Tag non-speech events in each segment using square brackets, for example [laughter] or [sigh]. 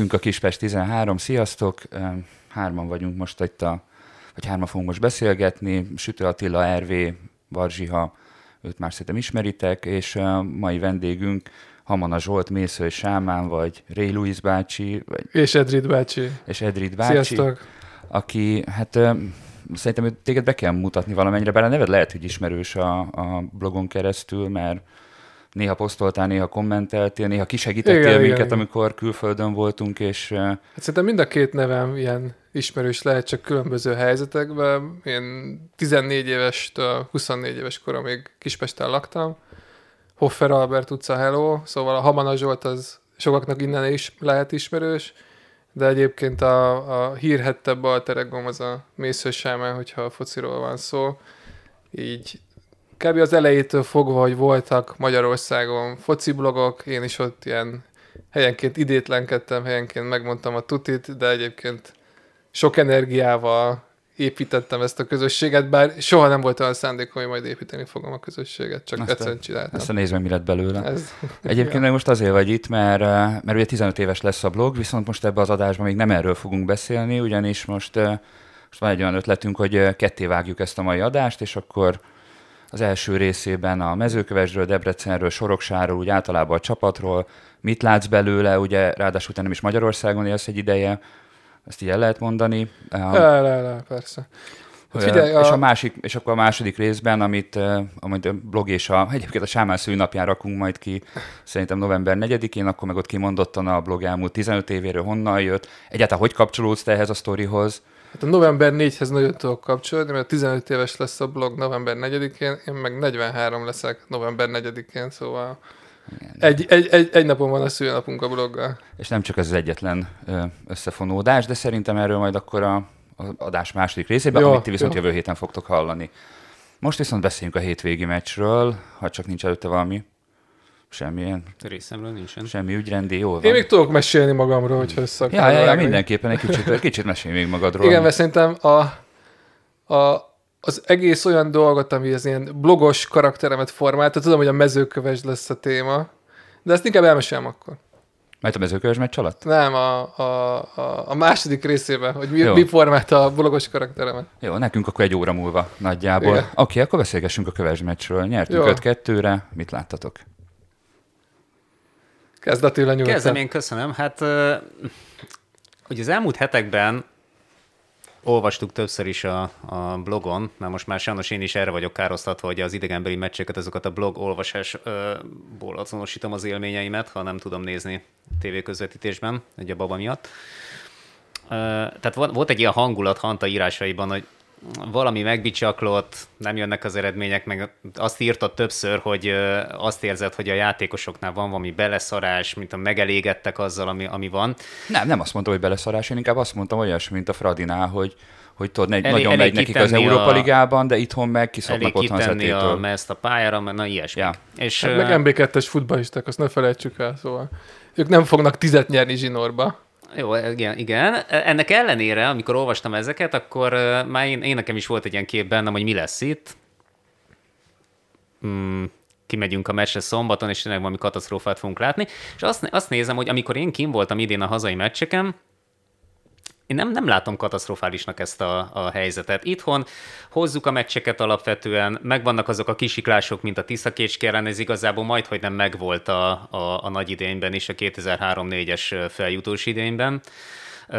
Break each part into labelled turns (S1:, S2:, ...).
S1: nekünk a Kispest 13, sziasztok! Hárman vagyunk most itt a, vagy hárman fogunk most beszélgetni. Sütő Attila, RV, Barzsiha, őt már szerintem ismeritek, és a mai vendégünk Hamana Zsolt, Mésző Sámán, vagy Ray Louis bácsi. Vagy,
S2: és Edrid bácsi.
S1: És Edrid bácsi. Sziasztok! Aki, hát szerintem téged be kell mutatni valamennyire, bár a neved lehet, hogy ismerős a, a blogon keresztül, mert néha posztoltál, néha kommenteltél, néha kisegítettél igen, minket, igen, amikor külföldön voltunk, és...
S2: Hát szerintem mind a két nevem ilyen ismerős lehet, csak különböző helyzetekben. Én 14 éves, 24 éves koromig Kispesten laktam. Hoffer Albert utca, hello. Szóval a Hamana Zsolt az sokaknak innen is lehet ismerős, de egyébként a, a hírhettebb alteregom az a Mésző Sámán, hogyha a fociról van szó. Így kb. az elejétől fogva, hogy voltak Magyarországon foci blogok, én is ott ilyen helyenként idétlenkedtem, helyenként megmondtam a tutit, de egyébként sok energiával építettem ezt a közösséget, bár soha nem volt olyan szándékom, hogy majd építeni fogom a közösséget, csak aztán, egyszerűen csináltam.
S1: Aztán nézd meg, mi lett belőle. Ez, Egyébként ja. most azért vagy itt, mert, mert ugye 15 éves lesz a blog, viszont most ebbe az adásban még nem erről fogunk beszélni, ugyanis most, most van egy olyan ötletünk, hogy ketté vágjuk ezt a mai adást, és akkor az első részében a mezőkövesről, Debrecenről, Soroksáról, úgy általában a csapatról, mit látsz belőle, ugye ráadásul te nem is Magyarországon élsz egy ideje, ezt így el lehet mondani.
S2: Le, le, le, persze.
S1: Hát figyelj, a... És, a másik, és akkor a második részben, amit, amit a blog és a, egyébként a Sámán szűnapján rakunk majd ki, szerintem november 4-én, akkor meg ott kimondottan a blog elmúlt 15 évéről honnan jött. Egyáltalán hogy kapcsolódsz te ehhez a sztorihoz?
S2: Hát a november 4-hez nagyon tudok kapcsolódni, mert 15 éves lesz a blog november 4-én, én meg 43 leszek november 4-én, szóval egy, egy, egy, egy napon van a szülnapunk a bloggal.
S1: És nem csak ez az egyetlen összefonódás, de szerintem erről majd akkor a, a adás második részében, jó, amit ti viszont jó. jövő héten fogtok hallani. Most viszont beszéljünk a hétvégi meccsről, ha csak nincs előtte valami Semmilyen.
S3: Részemről nincsen.
S1: Semmi ügyrendi, jól van.
S2: Én még tudok mesélni magamról, hogyha össze
S1: ja, ja, ja, mindenképpen egy kicsit, kicsit mesélj még magadról.
S2: Igen, mert szerintem a, a, az egész olyan dolgot, ami az ilyen blogos karakteremet formálta, tudom, hogy a mezőköves lesz a téma, de ezt inkább elmesélem akkor.
S1: Majd a mezőköves meccs alatt?
S2: Nem, a, a, a, a második részében, hogy mi, mi formálta a blogos karakteremet.
S1: Jó, nekünk akkor egy óra múlva nagyjából. Oké, okay, akkor beszélgessünk a köves meccsről. Nyertünk 5-2-re, mit láttatok?
S2: Kezd Attila nyugodtan.
S3: Kezdem én, köszönöm. Hát, hogy az elmúlt hetekben olvastuk többször is a, a blogon, mert most már sajnos én is erre vagyok károsztatva, hogy az idegenbeli meccseket, azokat a blog olvasásból azonosítom az élményeimet, ha nem tudom nézni tévéközvetítésben, egy a baba miatt. Tehát volt egy ilyen hangulat Hanta írásaiban, hogy valami megbicsaklott, nem jönnek az eredmények, meg azt írtad többször, hogy azt érzed, hogy a játékosoknál van valami beleszarás, mint a megelégettek azzal, ami, ami van.
S1: Nem, nem azt mondtam, hogy beleszarás, én inkább azt mondtam olyasmi, mint a Fradinál, hogy hogy tudod, elég, nagyon elég megy nekik az Európa Ligában, de itthon meg kiszoknak otthon az
S3: a ezt a pályára, mert na ilyesmi. Ja.
S2: És, hát meg MB2-es futballisták, azt ne felejtsük el, szóval ők nem fognak tizet nyerni zsinórba.
S3: Jó, igen, igen. Ennek ellenére, amikor olvastam ezeket, akkor már én, én nekem is volt egy ilyen kép bennem, hogy mi lesz itt. Hmm, kimegyünk a meccsre szombaton, és tényleg valami katasztrófát fogunk látni. És azt, azt nézem, hogy amikor én kim voltam idén a hazai meccseken, én nem, nem látom katasztrofálisnak ezt a, a helyzetet. Itthon hozzuk a meccseket alapvetően, megvannak azok a kisiklások, mint a Tiszakécski ellen, ez igazából majd, hogy nem megvolt a, a, a nagy idényben is, a 2003-4-es feljutós idényben.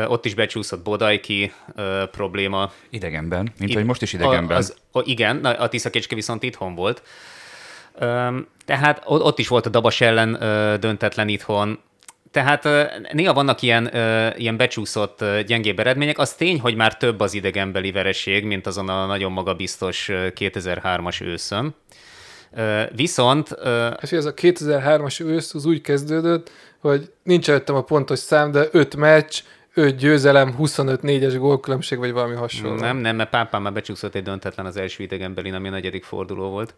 S3: Ott is becsúszott Bodajki uh, probléma.
S1: Idegenben, mint Itt, hogy most is idegenben. Az,
S3: az, igen, a Tiszakécski viszont itthon volt. Um, tehát ott is volt a Dabas ellen uh, döntetlen itthon, tehát néha vannak ilyen, ilyen becsúszott gyengébb eredmények. Az tény, hogy már több az idegenbeli vereség, mint azon a nagyon magabiztos 2003-as őszön. Viszont...
S2: Hát, ez a 2003-as ősz az úgy kezdődött, hogy nincs előttem a pontos szám, de 5 meccs, 5 győzelem, 25-4-es gólkülönbség, vagy valami hasonló.
S3: Nem, nem, mert Pápán már becsúszott egy döntetlen az első idegenbeli, ami a negyedik forduló volt.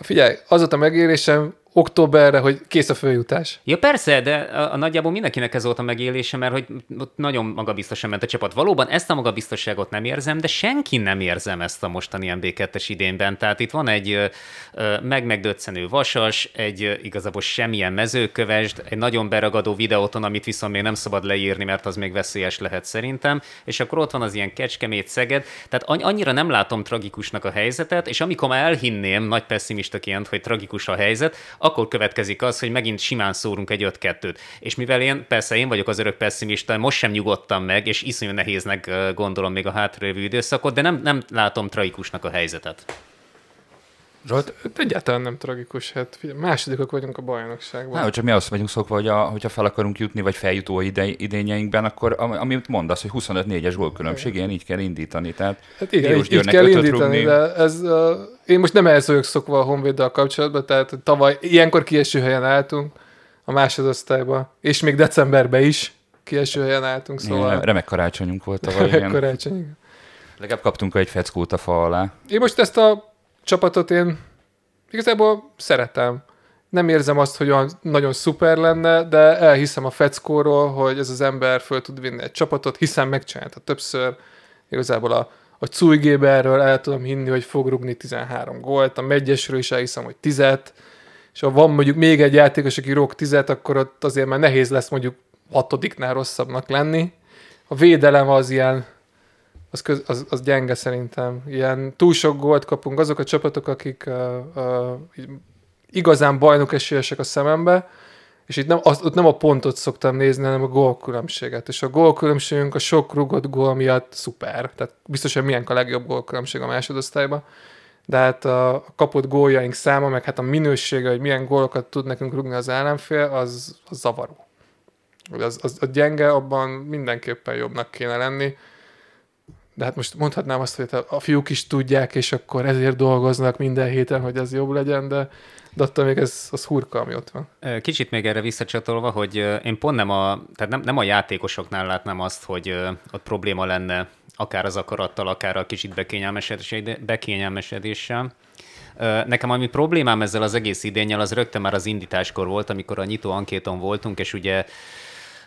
S2: Figyelj, az ott a megérésem, októberre, hogy kész a följutás.
S3: Ja persze, de a, a nagyjából mindenkinek ez volt a megélése, mert hogy ott nagyon magabiztosan ment a csapat. Valóban ezt a magabiztosságot nem érzem, de senki nem érzem ezt a mostani MB2-es idénben. Tehát itt van egy meg-megdöccenő vasas, egy igazából semmilyen mezőkövesd, egy nagyon beragadó videóton, amit viszont még nem szabad leírni, mert az még veszélyes lehet szerintem, és akkor ott van az ilyen kecskemét Szeged, tehát annyira nem látom tragikusnak a helyzetet, és amikor már elhinném nagy pessimistaként, hogy tragikus a helyzet, akkor következik az, hogy megint simán szórunk egy 5-2-t. És mivel én, persze én vagyok az örök pessimista, most sem nyugodtam meg, és iszonyú nehéznek gondolom még a hátralévő időszakot, de nem, nem látom tragikusnak a helyzetet.
S2: Zsolt? Egyáltalán nem tragikus, hát figyelj, másodikok vagyunk a bajnokságban.
S1: Hát, csak mi azt vagyunk szokva, hogy a, hogyha fel akarunk jutni, vagy feljutó ide, idényeinkben, akkor amit mondasz, hogy 25-4-es gólkülönbség, ilyen így kell indítani. Tehát
S2: hát igen, így, így kell indítani, rúgni. de ez, uh, én most nem ehhez vagyok szokva a Honvéddel kapcsolatban, tehát tavaly ilyenkor kieső helyen álltunk a másodosztályban, és még decemberben is kieső helyen álltunk, szóval... Igen,
S1: remek karácsonyunk volt tavaly.
S2: Remek karácsony.
S1: Legalább kaptunk egy feckót a fa alá.
S2: Én most ezt a csapatot én igazából szeretem. Nem érzem azt, hogy olyan nagyon szuper lenne, de elhiszem a feckóról, hogy ez az ember föl tud vinni egy csapatot, hiszen megcsinálta többször. Igazából a, a Cújgéberről el tudom hinni, hogy fog rugni 13 gólt, a Megyesről is elhiszem, hogy 10 és ha van mondjuk még egy játékos, aki rúg 10 akkor ott azért már nehéz lesz mondjuk hatodiknál rosszabbnak lenni. A védelem az ilyen az, köz, az, az gyenge szerintem. Ilyen túl sok gólt kapunk azok a csapatok, akik uh, uh, igazán bajnok esélyesek a szemembe, és itt nem, az, ott nem a pontot szoktam nézni, hanem a gólkülönbséget. És a gólkülönbségünk a sok rugott gól miatt szuper. Tehát biztos, hogy milyen a legjobb gólkülönbség a másodosztályban. De hát a kapott góljaink száma, meg hát a minősége, hogy milyen gólokat tud nekünk rugni az ellenfél, az, az zavaró. Az, az, az gyenge, abban mindenképpen jobbnak kéne lenni de hát most mondhatnám azt, hogy a fiúk is tudják, és akkor ezért dolgoznak minden héten, hogy ez jobb legyen, de, de attól még ez az hurka, ami ott van.
S3: Kicsit még erre visszacsatolva, hogy én pont nem a, tehát nem, nem a játékosoknál látnám azt, hogy ott probléma lenne akár az akarattal, akár a kicsit bekényelmesedéssel. Nekem ami problémám ezzel az egész idényel, az rögtön már az indításkor volt, amikor a nyitó ankéton voltunk, és ugye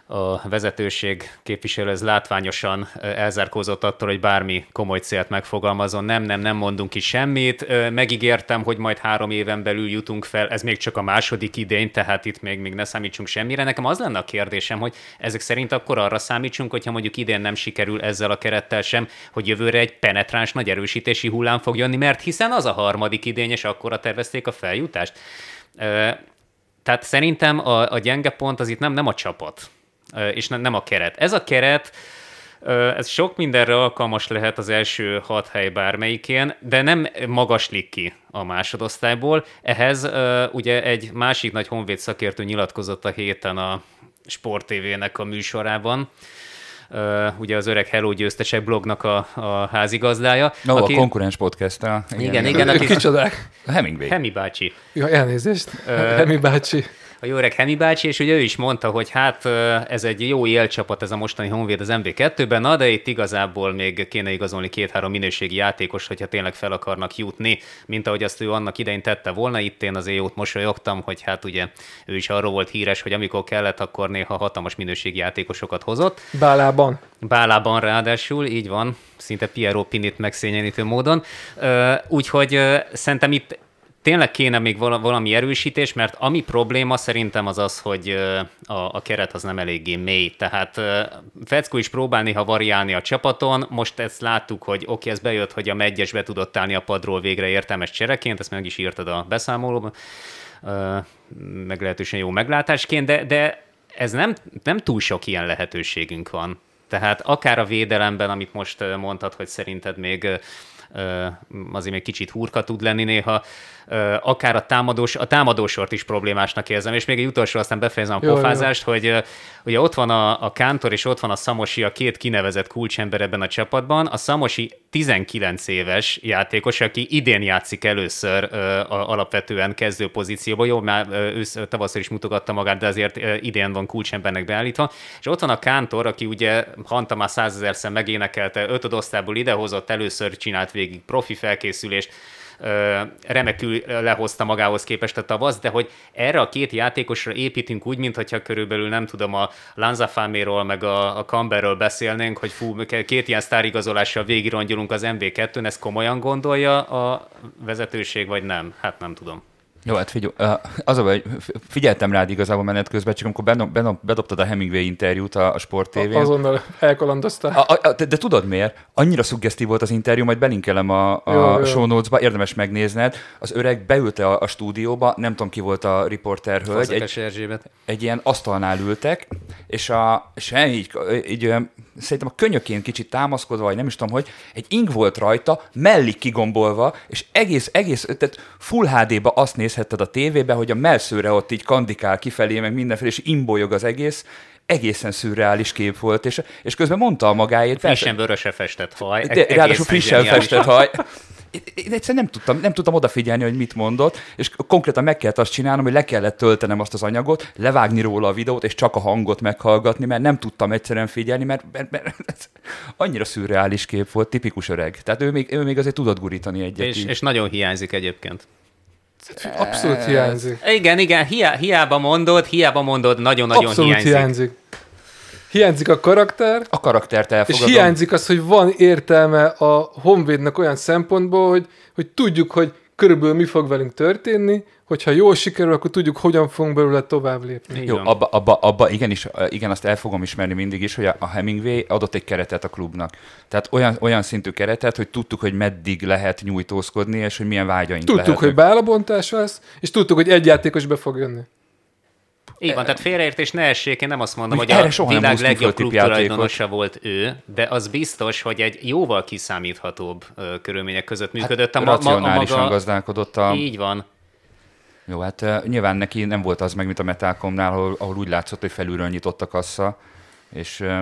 S3: a vezetőség képviselő ez látványosan elzárkózott attól, hogy bármi komoly célt megfogalmazon. Nem, nem, nem mondunk ki semmit. Megígértem, hogy majd három éven belül jutunk fel. Ez még csak a második idény, tehát itt még, még ne számítsunk semmire. Nekem az lenne a kérdésem, hogy ezek szerint akkor arra számítsunk, hogyha mondjuk idén nem sikerül ezzel a kerettel sem, hogy jövőre egy penetráns nagy erősítési hullám fog jönni, mert hiszen az a harmadik idény, és akkora tervezték a feljutást. Tehát szerintem a, a gyenge pont az itt nem, nem a csapat, és nem a keret. Ez a keret, ez sok mindenre alkalmas lehet az első hat hely bármelyikén, de nem magaslik ki a másodosztályból. Ehhez ugye egy másik nagy honvéd szakértő nyilatkozott a héten a Sport TV-nek a műsorában, Uh, ugye az öreg Hello győztesek blognak a, a házigazdája.
S1: No, aki... a konkurens podcast -a.
S3: Igen, igen. igen aki... [laughs]
S2: Kicsodák?
S1: Hemingway.
S3: Hemi bácsi.
S2: Ja, elnézést. Uh, Hemi bácsi
S3: a jó öreg Hemi bácsi, és ugye ő is mondta, hogy hát ez egy jó élcsapat ez a mostani Honvéd az MB2-ben, na de itt igazából még kéne igazolni két-három minőségi játékos, hogyha tényleg fel akarnak jutni, mint ahogy azt ő annak idején tette volna. Itt én azért jót mosolyogtam, hogy hát ugye ő is arról volt híres, hogy amikor kellett, akkor néha hatalmas minőségi játékosokat hozott.
S2: Bálában.
S3: Bálában ráadásul, így van, szinte Piero Pinit megszényenítő módon. Úgyhogy szerintem itt tényleg kéne még valami erősítés, mert ami probléma szerintem az az, hogy a, a keret az nem eléggé mély. Tehát Feckó is próbál néha variálni a csapaton, most ezt láttuk, hogy oké, okay, ez bejött, hogy a megyes be tudott állni a padról végre értelmes csereként, ezt meg is írtad a beszámolóban, meglehetősen jó meglátásként, de, de ez nem, nem túl sok ilyen lehetőségünk van. Tehát akár a védelemben, amit most mondtad, hogy szerinted még azért még kicsit hurka tud lenni néha, akár a, támadós, a támadósort is problémásnak érzem. És még egy utolsó, aztán befejezem a jó, pofázást, jó. hogy ugye ott van a, a Kántor és ott van a Szamosi, a két kinevezett kulcsember ebben a csapatban. A Szamosi 19 éves játékos, aki idén játszik először a, alapvetően kezdő pozícióban. Jó, már ősz, tavasszal is mutogatta magát, de azért idén van kulcsembernek beállítva. És ott van a Kántor, aki ugye Hanta már százezerszer megénekelte, ötöd osztályból idehozott, először csinált végig profi felkészülést, remekül lehozta magához képest a tavasz, de hogy erre a két játékosra építünk úgy, mintha körülbelül nem tudom, a Lanzafaméról meg a, a Camberről beszélnénk, hogy fú, két ilyen sztárigazolással végirongyulunk az MV2-n, ezt komolyan gondolja a vezetőség, vagy nem? Hát nem tudom.
S1: Jó, hát figyelj, az a baj, figyeltem rád igazából menet közben, csak amikor bedobtad a Hemingway interjút a, a Sport tv
S2: Azonnal elkalandoztál.
S1: A, a, de, de, tudod miért? Annyira szuggesztív volt az interjú, majd belinkelem a, a jó, show notes-ba, érdemes megnézned. Az öreg beült a, a stúdióba, nem tudom ki volt a riporter hölgy.
S3: Egy,
S1: egy ilyen asztalnál ültek, és, a, és így, így szerintem a könyökén kicsit támaszkodva, vagy nem is tudom, hogy egy ing volt rajta, melli kigombolva, és egész, egész, tehát full HD-ba azt nézhetted a tévébe, hogy a melszőre ott így kandikál kifelé, meg mindenfelé, és imbolyog az egész, egészen szürreális kép volt, és, és közben mondta a magáét.
S3: Frissen vöröse festett haj.
S1: De, ráadásul frissen festett haj én egyszerűen nem tudtam, nem tudtam odafigyelni, hogy mit mondott, és konkrétan meg kellett azt csinálnom, hogy le kellett töltenem azt az anyagot, levágni róla a videót, és csak a hangot meghallgatni, mert nem tudtam egyszerűen figyelni, mert, mert, mert ez annyira szürreális kép volt, tipikus öreg. Tehát ő még, ő még azért tudott gurítani egyet.
S3: És, és nagyon hiányzik egyébként.
S2: Abszolút hiányzik.
S3: Igen, igen, hiába mondod, hiába mondod, nagyon-nagyon
S2: Abszolút
S3: hiányzik.
S2: hiányzik. Hiányzik a karakter.
S1: A karaktert elfogadom.
S2: És hiányzik az, hogy van értelme a Honvédnek olyan szempontból, hogy, hogy tudjuk, hogy körülbelül mi fog velünk történni, hogyha jól sikerül, akkor tudjuk, hogyan fogunk belőle tovább lépni.
S1: Jó, abba, abba, abba igenis, igen, azt el fogom ismerni mindig is, hogy a Hemingway adott egy keretet a klubnak. Tehát olyan, olyan szintű keretet, hogy tudtuk, hogy meddig lehet nyújtózkodni, és hogy milyen vágyaink
S2: Tudtuk,
S1: lehetnek.
S2: hogy bálabontás lesz, és tudtuk, hogy egy játékos be fog jönni.
S3: Így van, tehát félreértés ne essék, én nem azt mondom, hogy, hogy a világ legjobb klubtulajdonosa volt ő, de az biztos, hogy egy jóval kiszámíthatóbb uh, körülmények között hát működött.
S1: Hát, a, ma, a maga... gazdálkodott a...
S3: Így van.
S1: Jó, hát uh, nyilván neki nem volt az meg, mint a Metalcomnál, ahol, ahol úgy látszott, hogy felülről nyitott a kassa, és... Uh,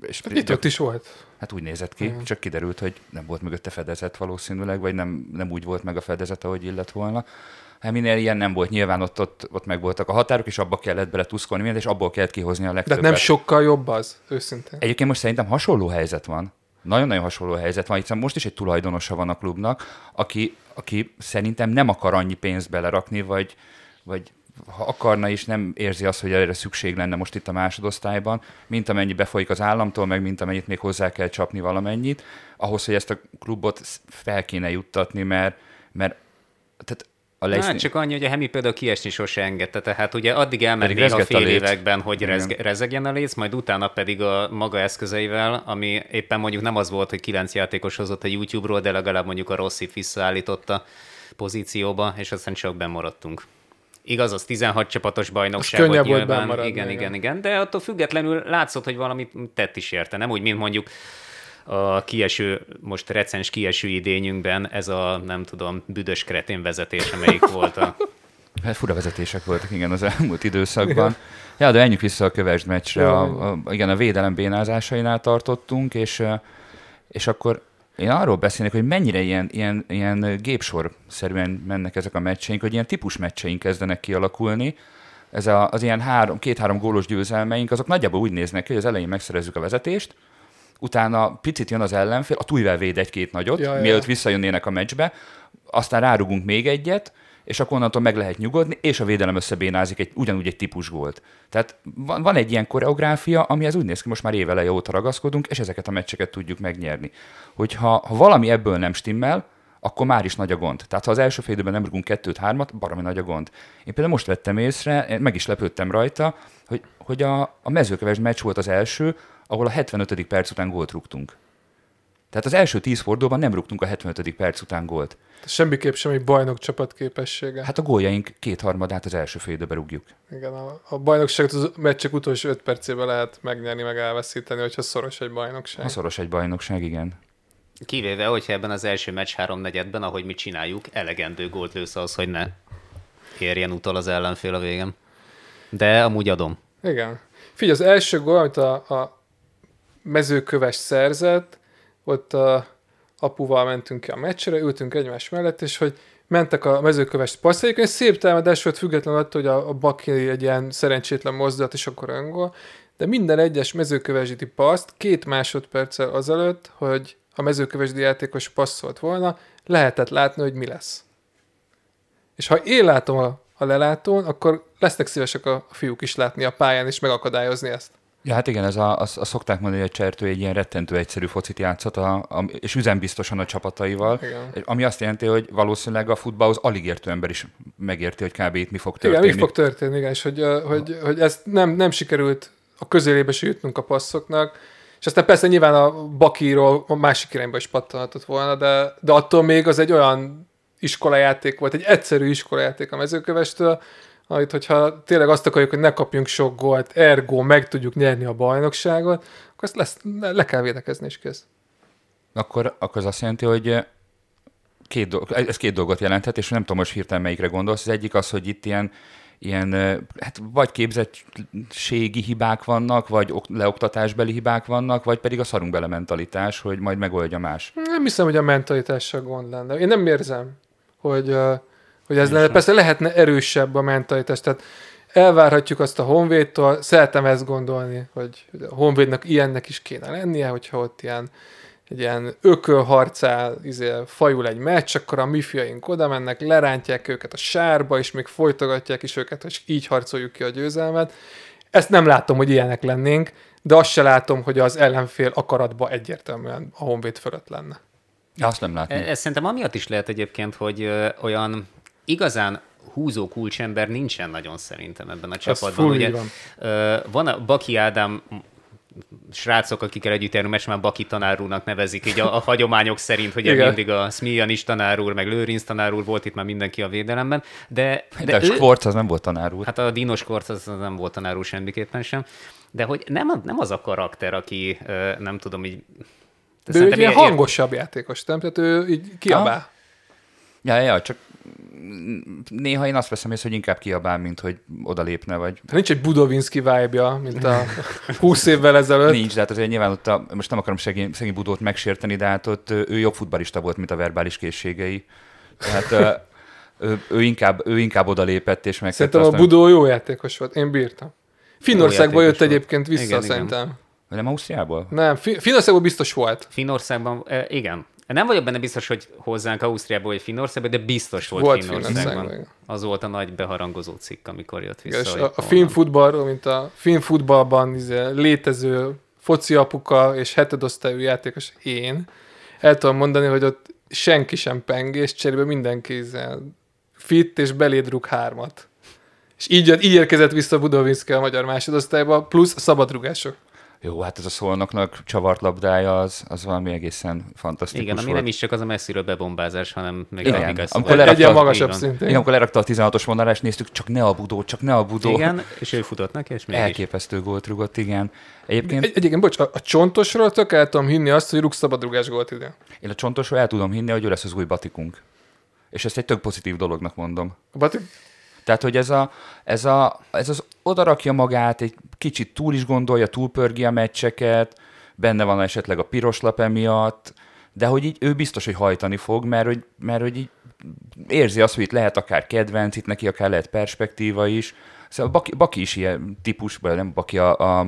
S2: és hát nyitott is volt.
S1: Hát úgy nézett ki, mm. csak kiderült, hogy nem volt mögötte fedezet valószínűleg, vagy nem, nem úgy volt meg a fedezet, ahogy illett volna. Hát minél ilyen nem volt, nyilván ott, ott, ott meg voltak a határok, és abba kellett bele tuszkolni mindent, és abból kellett kihozni a legtöbbet.
S2: De nem sokkal jobb az, őszintén.
S1: Egyébként most szerintem hasonló helyzet van. Nagyon-nagyon hasonló helyzet van, hiszen most is egy tulajdonosa van a klubnak, aki, aki szerintem nem akar annyi pénzt belerakni, vagy, vagy ha akarna is, nem érzi azt, hogy erre szükség lenne most itt a másodosztályban, mint amennyi befolyik az államtól, meg mint amennyit még hozzá kell csapni valamennyit, ahhoz, hogy ezt a klubot fel kéne juttatni, mert, mert tehát
S3: a Leicester... Hát csak annyi, hogy a Hemi például kiesni sose engedte, tehát ugye addig elment a fél a években, hogy rezge, rezegjen a léc, majd utána pedig a maga eszközeivel, ami éppen mondjuk nem az volt, hogy kilenc játékos hozott a YouTube-ról, de legalább mondjuk a Rosszit visszaállította pozícióba, és aztán csak bemaradtunk. Igaz, az 16 csapatos bajnokság
S2: volt nyilván,
S3: igen, igen, igen, igen, de attól függetlenül látszott, hogy valamit tett is érte, nem úgy, mint mondjuk a kieső, most recens kieső idényünkben ez a, nem tudom, büdös kretén vezetés, amelyik [laughs] volt a...
S1: Hát fura vezetések voltak, igen, az elmúlt időszakban. Ja, de menjünk vissza a kövesd meccsre. A, a, igen, a védelem bénázásainál tartottunk, és, és akkor én arról beszélnék, hogy mennyire ilyen, ilyen, ilyen gépsor-szerűen mennek ezek a meccseink, hogy ilyen típus meccseink kezdenek kialakulni. Ez a, az ilyen három, két-három gólos győzelmeink, azok nagyjából úgy néznek ki, hogy az elején megszerezzük a vezetést, utána picit jön az ellenfél, a túlvel véd egy-két nagyot, ja, mielőtt ja. visszajönnének a meccsbe, aztán rárugunk még egyet, és akkor onnantól meg lehet nyugodni, és a védelem összebénázik egy, ugyanúgy egy típus volt. Tehát van, van egy ilyen koreográfia, ami az úgy néz ki, most már éveleje óta ragaszkodunk, és ezeket a meccseket tudjuk megnyerni. Hogyha ha valami ebből nem stimmel, akkor már is nagy a gond. Tehát ha az első fél időben nem rugunk kettőt, hármat, baromi nagy a gond. Én például most vettem észre, meg is lepődtem rajta, hogy, hogy a, a mezőköves meccs volt az első, ahol a 75. perc után gólt rúgtunk. Tehát az első tíz fordulóban nem rúgtunk a 75. perc után gólt.
S2: Semmiképp sem egy bajnok csapat képessége.
S1: Hát a góljaink kétharmadát az első fél időben rúgjuk.
S2: Igen, a, a bajnokságot az meccsek utolsó öt percében lehet megnyerni, meg elveszíteni, hogyha szoros egy bajnokság.
S1: Ha szoros egy bajnokság, igen.
S3: Kivéve, hogyha ebben az első meccs háromnegyedben, ahogy mi csináljuk, elegendő gólt lősz az, hogy ne érjen utol az ellenfél a végem. De amúgy adom.
S2: Igen. Figyelj, az első gól, amit a, a mezőköves szerzett, ott a apuval mentünk ki a meccsre, ültünk egymás mellett, és hogy mentek a mezőköves passzaik, és szép támadás volt függetlenül attól, hogy a, a Baki egy ilyen szerencsétlen mozdulat, és akkor öngol, de minden egyes mezőkövesdi paszt két másodperccel azelőtt, hogy a mezőkövesdi játékos passzolt volna, lehetett látni, hogy mi lesz. És ha én látom a, a lelátón, akkor lesznek szívesek a, a fiúk is látni a pályán, és megakadályozni ezt.
S1: Ja, hát igen, ez a, a, a szokták mondani, hogy a Csertő egy ilyen rettentő egyszerű focit játszott, a, a, és üzembiztosan a csapataival, igen. ami azt jelenti, hogy valószínűleg a futballhoz alig értő ember is megérti, hogy kb. itt mi fog történni.
S2: Igen, mi fog történni, igen, és hogy, hogy, hogy ezt nem, nem sikerült a közélébe se jutnunk a passzoknak, és aztán persze nyilván a Bakiról a másik irányba is pattanhatott volna, de, de attól még az egy olyan iskolajáték volt, egy egyszerű iskolajáték a mezőkövestől, amit hogyha tényleg azt akarjuk, hogy ne kapjunk sok gólt, ergo meg tudjuk nyerni a bajnokságot, akkor ezt lesz, le kell védekezni, és kész.
S1: Akkor, akkor az azt jelenti, hogy két dolog, ez két dolgot jelenthet, és nem tudom most hirtelen melyikre gondolsz. Az egyik az, hogy itt ilyen, ilyen hát vagy képzettségi hibák vannak, vagy leoktatásbeli hibák vannak, vagy pedig a szarunk bele mentalitás, hogy majd megoldja más.
S2: Nem hiszem, hogy a mentalitással gond lenne. Én nem érzem, hogy, hogy ez lenne. Persze lehetne erősebb a mentalitás, tehát elvárhatjuk azt a Honvédtól, szeretem ezt gondolni, hogy a Honvédnak ilyennek is kéne lennie, hogyha ott ilyen egy ilyen ökölharcál, izé, fajul egy meccs, akkor a mi fiaink oda mennek, lerántják őket a sárba, és még folytogatják is őket, hogy így harcoljuk ki a győzelmet. Ezt nem látom, hogy ilyenek lennénk, de azt se látom, hogy az ellenfél akaratba egyértelműen a Honvéd fölött lenne.
S1: Azt nem látom.
S3: Ez szerintem amiatt is lehet egyébként, hogy olyan igazán húzó kulcsember nincsen nagyon szerintem ebben a csapatban. Ugye, van. van a Baki Ádám srácok, akikkel együtt járunk, mert már Baki tanárúnak nevezik, így a, a hagyományok szerint, hogy mindig a Smian is tanár úr, meg Lőrinc tanár úr volt itt már mindenki a védelemben, de...
S1: De, de a Skvorc az nem volt tanár úr.
S3: Hát a Dinos Skvorc az nem volt tanár úr semmiképpen sem, de hogy nem, nem az a karakter, aki nem tudom így...
S2: De ő egy ilyen hangosabb játékos, nem? Tehát ő így kiabál.
S1: Ja, ja, csak néha én azt veszem észre, hogy inkább kiabál, mint hogy odalépne, vagy...
S2: Nincs egy Budovinski vibe mint a 20 évvel ezelőtt.
S1: Nincs, de hát azért nyilván ott a, most nem akarom szegény, szegény Budót megsérteni, de hát ott ő jobb futbalista volt, mint a verbális készségei. Tehát ő, ő, inkább, ő inkább odalépett, és meg.
S2: Szerintem a Budó jó játékos volt, én bírtam. Finnországból jött volt. egyébként vissza, igen, szerintem. Igen.
S1: Nem Ausztriából?
S2: Nem, Finnországból biztos volt.
S3: Finnországban, igen. Nem vagyok benne biztos, hogy hozzánk Ausztriából vagy Finnországba, de biztos volt, volt Finnországban. Az volt a nagy beharangozó cikk, amikor jött vissza.
S2: És a, a finn futballról, mint a finn futballban izé, létező foci apuka és hetedosztályú játékos én, el tudom mondani, hogy ott senki sem pengés, cserébe mindenki izé, fit és belédruk hármat. És így, így érkezett vissza Budovinszke a magyar másodosztályba, plusz szabadrugások.
S1: Jó, hát ez a szolnoknak csavart labdája, az, az valami egészen fantasztikus
S3: Igen, ami
S1: volt.
S3: nem is csak az a messziről bebombázás, hanem
S2: még igen. igaz. Amikor lerakta, egy magasabb szintén.
S1: Igen, amikor lerakta a 16-os vonalást, néztük, csak ne a budó, csak ne a budó.
S3: Igen, és ő futott neki, és mégis.
S1: Elképesztő gólt rugott, igen.
S2: Egyébként... Egy, egyébként, bocs, a, a csontosról tök el tudom hinni azt, hogy rúg szabadrugás gólt ide.
S1: Én a csontosról el tudom hinni, hogy ő lesz az új batikunk. És ezt egy tök pozitív dolognak mondom.
S2: A batik?
S1: Tehát, hogy ez, a, ez, a, ez az odarakja magát, egy kicsit túl is gondolja, túlpörgi a meccseket, benne van esetleg a piros lap emiatt, de hogy így ő biztos, hogy hajtani fog, mert hogy, mert hogy így érzi azt, hogy itt lehet akár kedvenc, itt neki akár lehet perspektíva is. Szóval Baki, Baki is ilyen típus, vagy nem Baki, a, a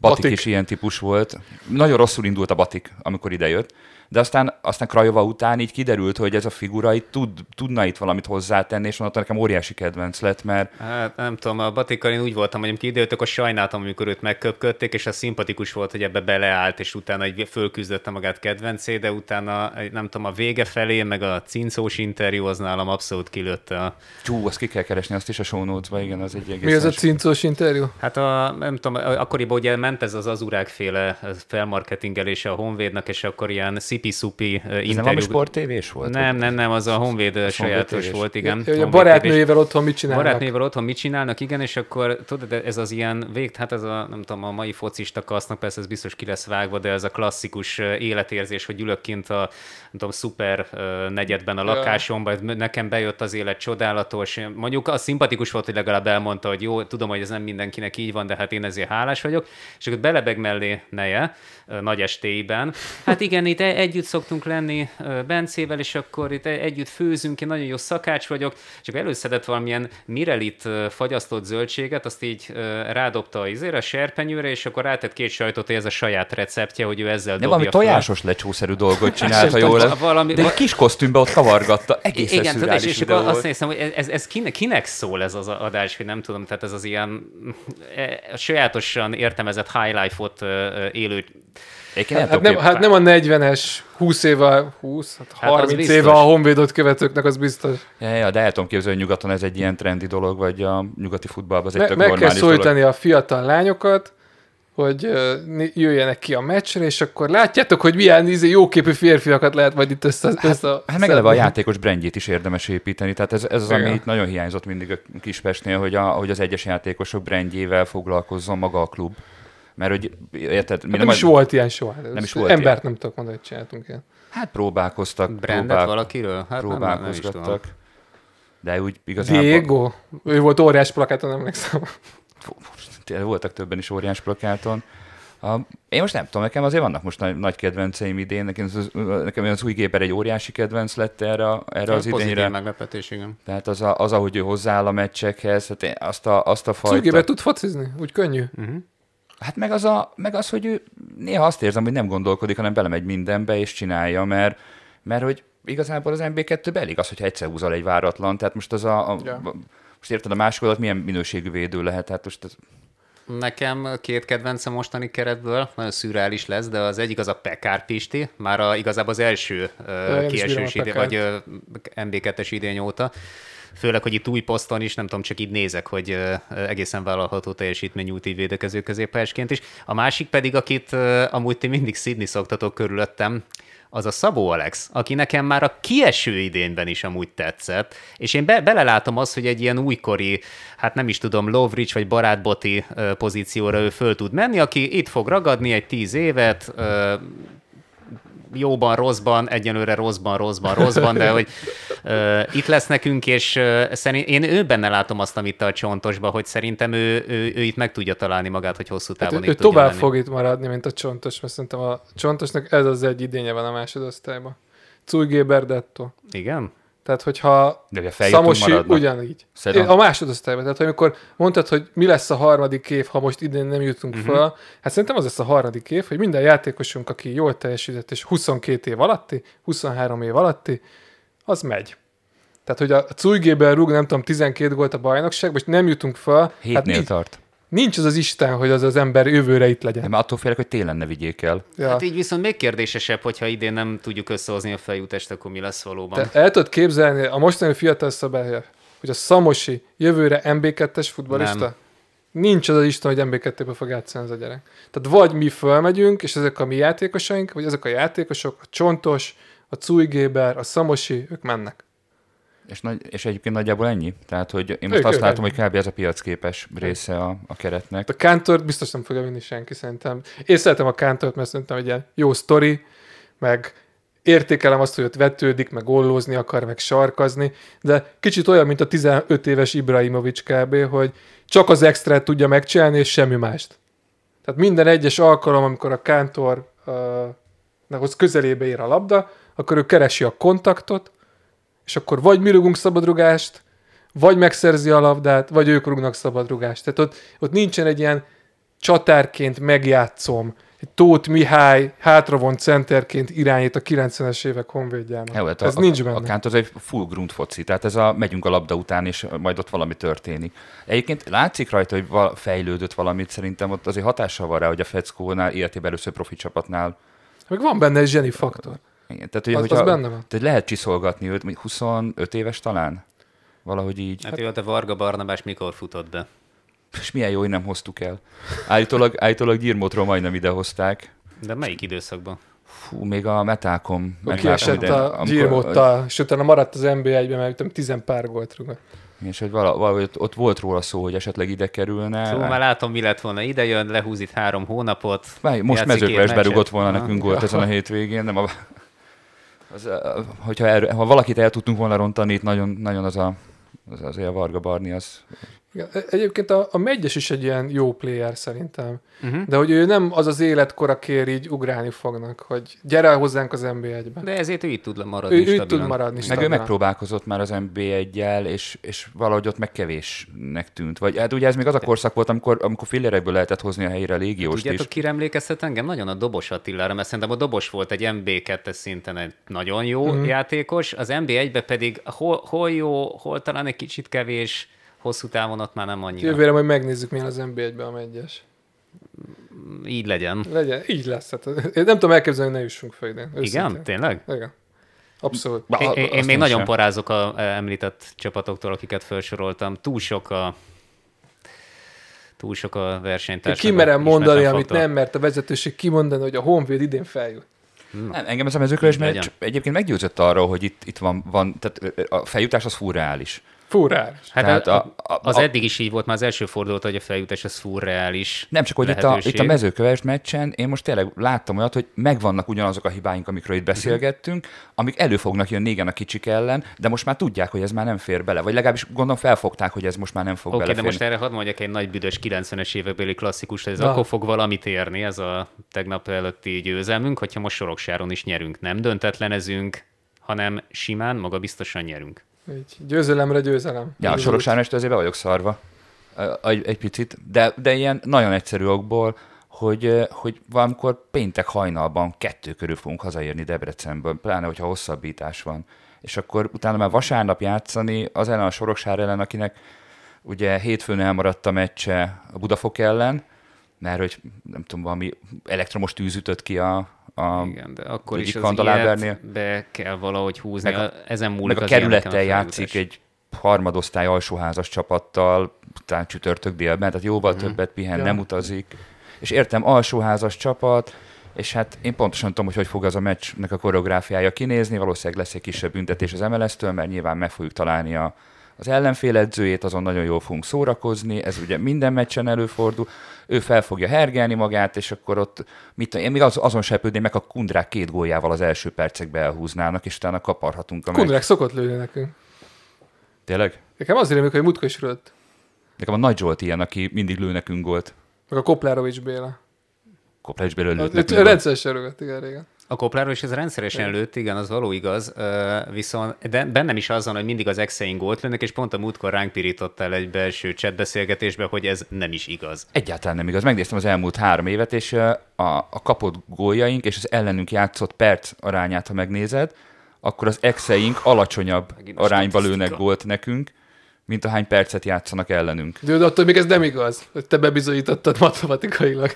S1: Batik, Batik is ilyen típus volt. Nagyon rosszul indult a Batik, amikor idejött de aztán, aztán Krajova után így kiderült, hogy ez a figura itt tud, tudna itt valamit hozzátenni, és onnantól nekem óriási kedvenc lett, mert...
S3: Hát nem tudom, a Batikkal én úgy voltam, hogy amikor időt, akkor sajnáltam, amikor őt megköpködték, és a szimpatikus volt, hogy ebbe beleállt, és utána egy fölküzdötte magát kedvencé, de utána nem tudom, a vége felé, meg a cincós interjú az nálam abszolút kilőtte a...
S1: Csú, azt ki kell keresni, azt is a show notes igen, az egy egész.
S2: Mi az a cincós interjú?
S3: Hát a, nem tudom, akkoriban ugye ment ez az azurák féle felmarketingelése a Honvédnak, és akkor ilyen szipi-szupi interjú. Ez
S1: nem a sporttévés volt?
S3: Nem, nem, nem, az a Honvéd a sajátos volt, igen.
S2: Ja, a barátnőjével otthon mit csinálnak?
S3: Barátnőjével otthon mit csinálnak, igen, és akkor tudod, ez az ilyen vég, hát ez a, nem tudom, a mai focista kasznak, persze ez biztos ki lesz vágva, de ez a klasszikus életérzés, hogy ülök kint a, tudom, szuper negyedben a lakásomban, nekem bejött az élet csodálatos. Mondjuk az szimpatikus volt, hogy legalább elmondta, hogy jó, tudom, hogy ez nem mindenkinek így van, de hát én ezért hálás vagyok. És akkor belebeg mellé neje, nagy estéiben. Hát igen, itt egy együtt szoktunk lenni Bencével, és akkor itt együtt főzünk, én nagyon jó szakács vagyok, és akkor előszedett valamilyen mirelit fagyasztott zöldséget, azt így rádobta a izére, a serpenyőre, és akkor rátett két sajtot, hogy ez a saját receptje, hogy ő ezzel
S1: De valami tojásos lecsószerű dolgot [laughs] csinált, ha jól valami, De egy kis kosztümbe ott kavargatta, egészen Igen, és, és akkor
S3: azt nézem, hogy ez, ez kinek, kinek szól ez az adás, hogy nem tudom, tehát ez az ilyen e, sajátosan értelmezett high life-ot élő
S2: hát, hát, nem, hát nem a 40-es 20 éve, 20, hát 30 hát éve a honvédot követőknek, az biztos.
S1: Ja, ja, de el tudom képzelni, hogy nyugaton ez egy ilyen trendi dolog, vagy a nyugati futballban az egy
S2: Me-
S1: tök
S2: Meg kell szólítani dolog. a fiatal lányokat, hogy jöjjenek ki a meccsre, és akkor látjátok, hogy milyen ízé, jóképű férfiakat lehet majd itt össze,
S1: hát, össze Hát meg eleve a játékos brandjét is érdemes építeni, tehát ez, ez az, ami itt nagyon hiányzott mindig a Kispestnél, hogy, a, hogy az egyes játékosok brandjével foglalkozzon maga a klub. Mert hogy, érted?
S2: Mi hát nem, nem is volt ilyen soha. Nem is volt Embert ilyen. nem tudok mondani, hogy csináltunk ilyen.
S1: Hát próbálkoztak.
S3: Brandet próbál, valakiről? Hát
S1: próbálkozgattak. Nem, nem de úgy igazából...
S2: Diego? Ő volt óriás plakáton, emlékszem.
S1: Voltak többen is óriás plakáton. A, én most nem tudom, nekem azért vannak most nagy, nagy kedvenceim idén, nekem az, nekem az új géper egy óriási kedvenc lett erre, erre az idénre.
S3: meglepetés, igen.
S1: Tehát az, a, az, ahogy ő hozzááll a meccsekhez, hát én azt a, azt a fajta...
S2: Új tud focizni, úgy könnyű. Uh-huh.
S1: Hát meg az, a, meg az, hogy ő néha azt érzem, hogy nem gondolkodik, hanem belemegy mindenbe és csinálja, mert, mert hogy igazából az MB2 elég az, hogyha egyszer húzal egy váratlan, tehát most az a, a ja. most érted a másik oldalt milyen minőségű védő lehet, hát most ez...
S3: Nekem két kedvence mostani keretből, nagyon szürreális lesz, de az egyik az a Pekár Pisti, már a, igazából az első uh, kiesős idő, vagy uh, MB2-es idény óta főleg, hogy itt új poszton is, nem tudom, csak így nézek, hogy egészen vállalható teljesítményúti védekező középpályásként is. A másik pedig, akit amúgy ti mindig szidni szoktatok körülöttem, az a Szabó Alex, aki nekem már a kieső idénben is amúgy tetszett, és én be, belelátom azt, hogy egy ilyen újkori, hát nem is tudom, Lovrics vagy barátboti pozícióra ő föl tud menni, aki itt fog ragadni egy tíz évet, jóban, rosszban, egyenlőre rosszban, rosszban, rosszban, de hogy uh, itt lesz nekünk, és uh, szerint, én ő benne látom azt, amit a csontosba, hogy szerintem ő, ő, ő, itt meg tudja találni magát, hogy hosszú távon hát
S2: ő, ő tovább lenni. fog itt maradni, mint a csontos, mert szerintem a csontosnak ez az egy idénye van a másodosztályban. Cújgé Berdetto.
S3: Igen?
S2: Tehát, hogyha De Szamosi maradnak. ugyanígy. Szedem. A másodosztályban. Tehát, amikor mondtad, hogy mi lesz a harmadik év, ha most idén nem jutunk uh-huh. fel, hát szerintem az lesz a harmadik év, hogy minden játékosunk, aki jól teljesített, és 22 év alatti, 23 év alatti, az megy. Tehát, hogy a Cújgében rúg, nem tudom, 12 gólt a bajnokság, most nem jutunk fel.
S1: Hétnél hát tart
S2: nincs az az Isten, hogy az az ember jövőre itt legyen.
S1: Nem, attól félek, hogy télen ne vigyék el.
S3: Ja. Hát így viszont még kérdésesebb, hogyha idén nem tudjuk összehozni a feljutást, akkor mi lesz valóban.
S2: Te el tudod képzelni a mostani fiatal szabálya, hogy a Szamosi jövőre MB2-es futbolista? Nem. Nincs az az Isten, hogy MB2-be fog játszani az a gyerek. Tehát vagy mi fölmegyünk, és ezek a mi játékosaink, vagy ezek a játékosok, a Csontos, a Cújgéber, a Szamosi, ők mennek.
S1: És, nagy, és egyébként nagyjából ennyi. Tehát, hogy én most ők azt látom, ennyi. hogy kb. ez a piacképes része a, a keretnek.
S2: A Kantort biztos nem fogja vinni senki, szerintem. Én szeretem a Kantort, mert szerintem egy ilyen jó sztori, meg értékelem azt, hogy ott vetődik, meg ollózni akar, meg sarkazni, de kicsit olyan, mint a 15 éves Ibrahimovics kb., hogy csak az extrát tudja megcsinálni, és semmi mást. Tehát minden egyes alkalom, amikor a Kántor uh, közelébe ér a labda, akkor ő keresi a kontaktot, és akkor vagy mi rugunk szabadrugást, vagy megszerzi a labdát, vagy ők rúgnak szabadrugást. Tehát ott, ott nincsen egy ilyen csatárként megjátszom, egy Tóth Mihály hátravont centerként irányít a 90-es évek honvédjának. Jó, hát ez a, nincs benne.
S1: A Kánt az egy full grunt foci, tehát ez a megyünk a labda után, és majd ott valami történik. Egyébként látszik rajta, hogy val, fejlődött valamit, szerintem ott azért hatással van rá, hogy a Feckónál életében először profi csapatnál.
S2: Meg van benne egy zseni faktor.
S1: Igen, tehát, hogy, az, hogyha, az benne van. Tehát lehet csiszolgatni őt, 25 éves talán? Valahogy így.
S3: Hát jó, de Varga Barnabás mikor futott be?
S1: És milyen jó, hogy nem hoztuk el. Állítólag, állítólag Gyirmótról majdnem idehozták.
S3: De melyik időszakban?
S1: Fú, még a Metákom.
S2: Kiesett a Gyirmóta, és utána maradt az NBA-ben, mert tizen pár gólt rúgott.
S1: És hogy valahogy ott, ott volt róla szó, hogy esetleg ide kerülne.
S3: Szóval már látom, mi lett volna ide jön, lehúz itt három hónapot.
S1: Most mezőkbe is berugott volna nekünk volt ezen a hétvégén, nem a az, hogyha el, ha valakit el tudtunk volna rontani, itt nagyon, nagyon az a, az azért a Varga Barni, az
S2: Igen. E- Egyébként a, a Megyes is egy ilyen jó player szerintem. Uh-huh. De hogy ő nem az az életkorakér így ugrálni fognak, hogy gyere hozzánk az NB1-be.
S3: De ezért ő itt tud maradni
S2: Ő, ő tud maradni.
S1: Meg ő
S2: stabilan.
S1: megpróbálkozott már az NB1-jel, és, és valahogy ott meg kevésnek tűnt. Vagy hát ugye ez még az a korszak volt, amikor, amikor fillerekből lehetett hozni a helyére a légióst is.
S3: Tudjátok, kire emlékeztet engem? Nagyon a Dobos Attilára, mert szerintem a Dobos volt egy MB2-es szinten egy nagyon jó mm. játékos, az MB1-be pedig hol, hol jó, hol talán egy kicsit kevés, hosszú távon ott már nem annyira.
S2: Jövőre majd megnézzük, milyen az NB1-ben a Megyes.
S3: Így legyen.
S2: Legyen, így lesz. Hát, én nem tudom elképzelni, hogy ne jussunk fel idén.
S3: Igen? Tényleg?
S2: Igen. Abszolút.
S3: Én, én, én még nagyon
S1: sem.
S3: parázok a e, említett csapatoktól, akiket felsoroltam. Túl sok a túl sok a versenytárs.
S2: kimerem mondani, amit
S3: faktor.
S2: nem mert a vezetőség kimondani, hogy a Honvéd idén feljut.
S1: Nem, engem ez a mezőkövés,
S3: Így
S1: mert egyébként meggyőzött arról, hogy itt, itt van, van, tehát a feljutás az full reális.
S2: Fúrás.
S3: Hát
S1: Tehát
S3: a,
S1: a-
S3: a, az eddig is így volt, már az első fordulót, hogy a feljutás az szurreális.
S1: Nem csak, hogy itt a, itt a mezőköves meccsen, én most tényleg láttam olyat, hogy megvannak ugyanazok a hibáink, amikről itt beszélgettünk, amik elő fognak jönni igen a kicsik ellen, de most már tudják, hogy ez már nem fér bele. Vagy legalábbis gondolom felfogták, hogy ez most már nem fog
S3: Oké, okay, de
S1: beleférni.
S3: most erre hadd mondjak egy nagy büdös 90-es évekbeli klasszikus, ez
S2: Na.
S3: akkor fog valamit érni, ez a tegnap előtti győzelmünk, hogyha most Soroksáron is nyerünk. Nem döntetlenezünk, hanem simán, magabiztosan nyerünk.
S2: Így, győzelemre győzelem.
S1: Ja, a Soros. Sájnestől azért be vagyok szarva. Egy, egy picit. De, de ilyen nagyon egyszerű okból, hogy, hogy valamikor péntek hajnalban kettő körül fogunk hazaérni Debrecenből, pláne, hogyha hosszabbítás van. És akkor utána már vasárnap játszani az ellen a Soroksár ellen, akinek ugye hétfőn elmaradt a meccse a Budafok ellen, mert hogy nem tudom, valami elektromos tűz ütött ki a, a
S3: Igen, de akkor is az ilyet be kell valahogy húzni.
S1: Meg a-
S3: ezen múlik
S1: meg a kerülettel játszik egy harmadosztály alsóházas csapattal, talán csütörtök délben, tehát jóval uh-huh. többet pihen,
S2: Ja.
S1: nem utazik. És értem, alsóházas csapat, és hát én pontosan tudom, hogy hogy fog az a meccsnek a koreográfiája kinézni, valószínűleg lesz egy kisebb büntetés az MLS-től, mert nyilván meg fogjuk találni a, az ellenfél edzőjét, azon nagyon jól fogunk szórakozni, ez ugye minden meccsen előfordul, ő fel fogja hergelni magát, és akkor ott, mit tudom, én még az, azon sepődném meg, a kundrák két góljával az első percekbe elhúznának, és utána kaparhatunk a meccs.
S2: Kundrák szokott lőni nekünk.
S1: Tényleg?
S2: Nekem azért rémlik, hogy Mutka is rölt.
S1: Nekem a Nagy Zsolt ilyen, aki mindig lő nekünk gólt.
S2: Meg a Koplárovics Béla.
S1: Koplács belőle lőtt gólt.
S2: rendszeresen rögött, igen, régen.
S3: A kopláról is ez rendszeresen lőtt, igen, az való igaz, viszont de bennem is azon, hogy mindig az exeink gólt lőnek, és pont a múltkor ránk pirítottál egy belső chatbeszélgetésbe, hogy ez nem is igaz.
S1: Egyáltalán nem igaz. Megnéztem az elmúlt három évet, és a, a kapott góljaink és az ellenünk játszott perc arányát, ha megnézed, akkor az exeink alacsonyabb arányba lőnek gólt nekünk, mint ahány percet játszanak ellenünk.
S2: De de attól még ez nem igaz, hogy te bebizonyítottad matematikailag.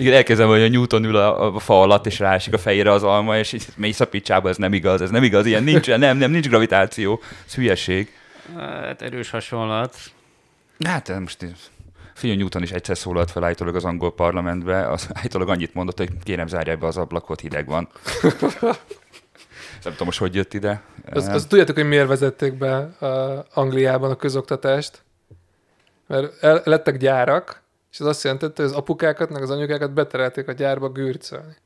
S1: Igen, elkezdem, hogy a Newton ül a, a fa alatt, és ráesik a fejére az alma, és így mély szapicsába, ez nem igaz, ez nem igaz, ilyen nincs, nem, nem, nincs gravitáció, ez hülyeség.
S3: Hát erős hasonlat.
S1: Hát eh, most Figyelj, Newton is egyszer szólalt fel állítólag az angol parlamentbe, az állítólag annyit mondott, hogy kérem zárják be az ablakot, hideg van. Nem tudom most, hogy jött ide.
S2: Az,
S1: Eh,
S2: az tudjátok, hogy miért vezették be uh, Angliában a közoktatást? Mert el, lettek gyárak, és ez azt jelentette, hogy az apukákat, meg az anyukákat beterelték a gyárba gürcölni.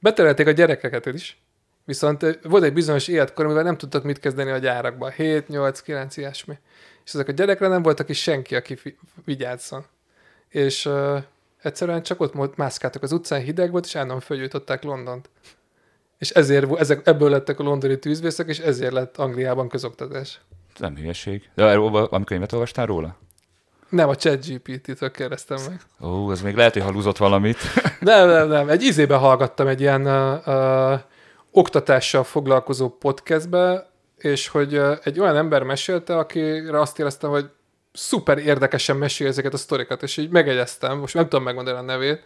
S2: Beterelték a gyerekeket is, viszont eh, volt egy bizonyos életkor, amivel nem tudtak mit kezdeni a gyárakban. 7, 8, 9, ilyesmi. És ezek a gyerekre nem voltak is senki, aki fi- vigyázzon. És uh, egyszerűen csak ott mászkáltak az utcán, hideg volt, és állandóan fölgyújtották Londont. És ezért, ezek, ebből lettek a londoni tűzvészek, és ezért lett Angliában közoktatás.
S1: Nem hülyeség. De erről valami könyvet olvastál róla?
S2: Nem, a chat GPT-től kérdeztem meg.
S1: Ó, az még lehet, hogy halúzott valamit. [laughs]
S2: Nem, nem, nem. Egy izébe hallgattam egy ilyen uh, uh, oktatással foglalkozó podcastbe, és hogy uh, egy olyan ember mesélte, akire azt éreztem, hogy szuper érdekesen mesél ezeket a sztorikat, és így megegyeztem, most nem tudom megmondani a nevét,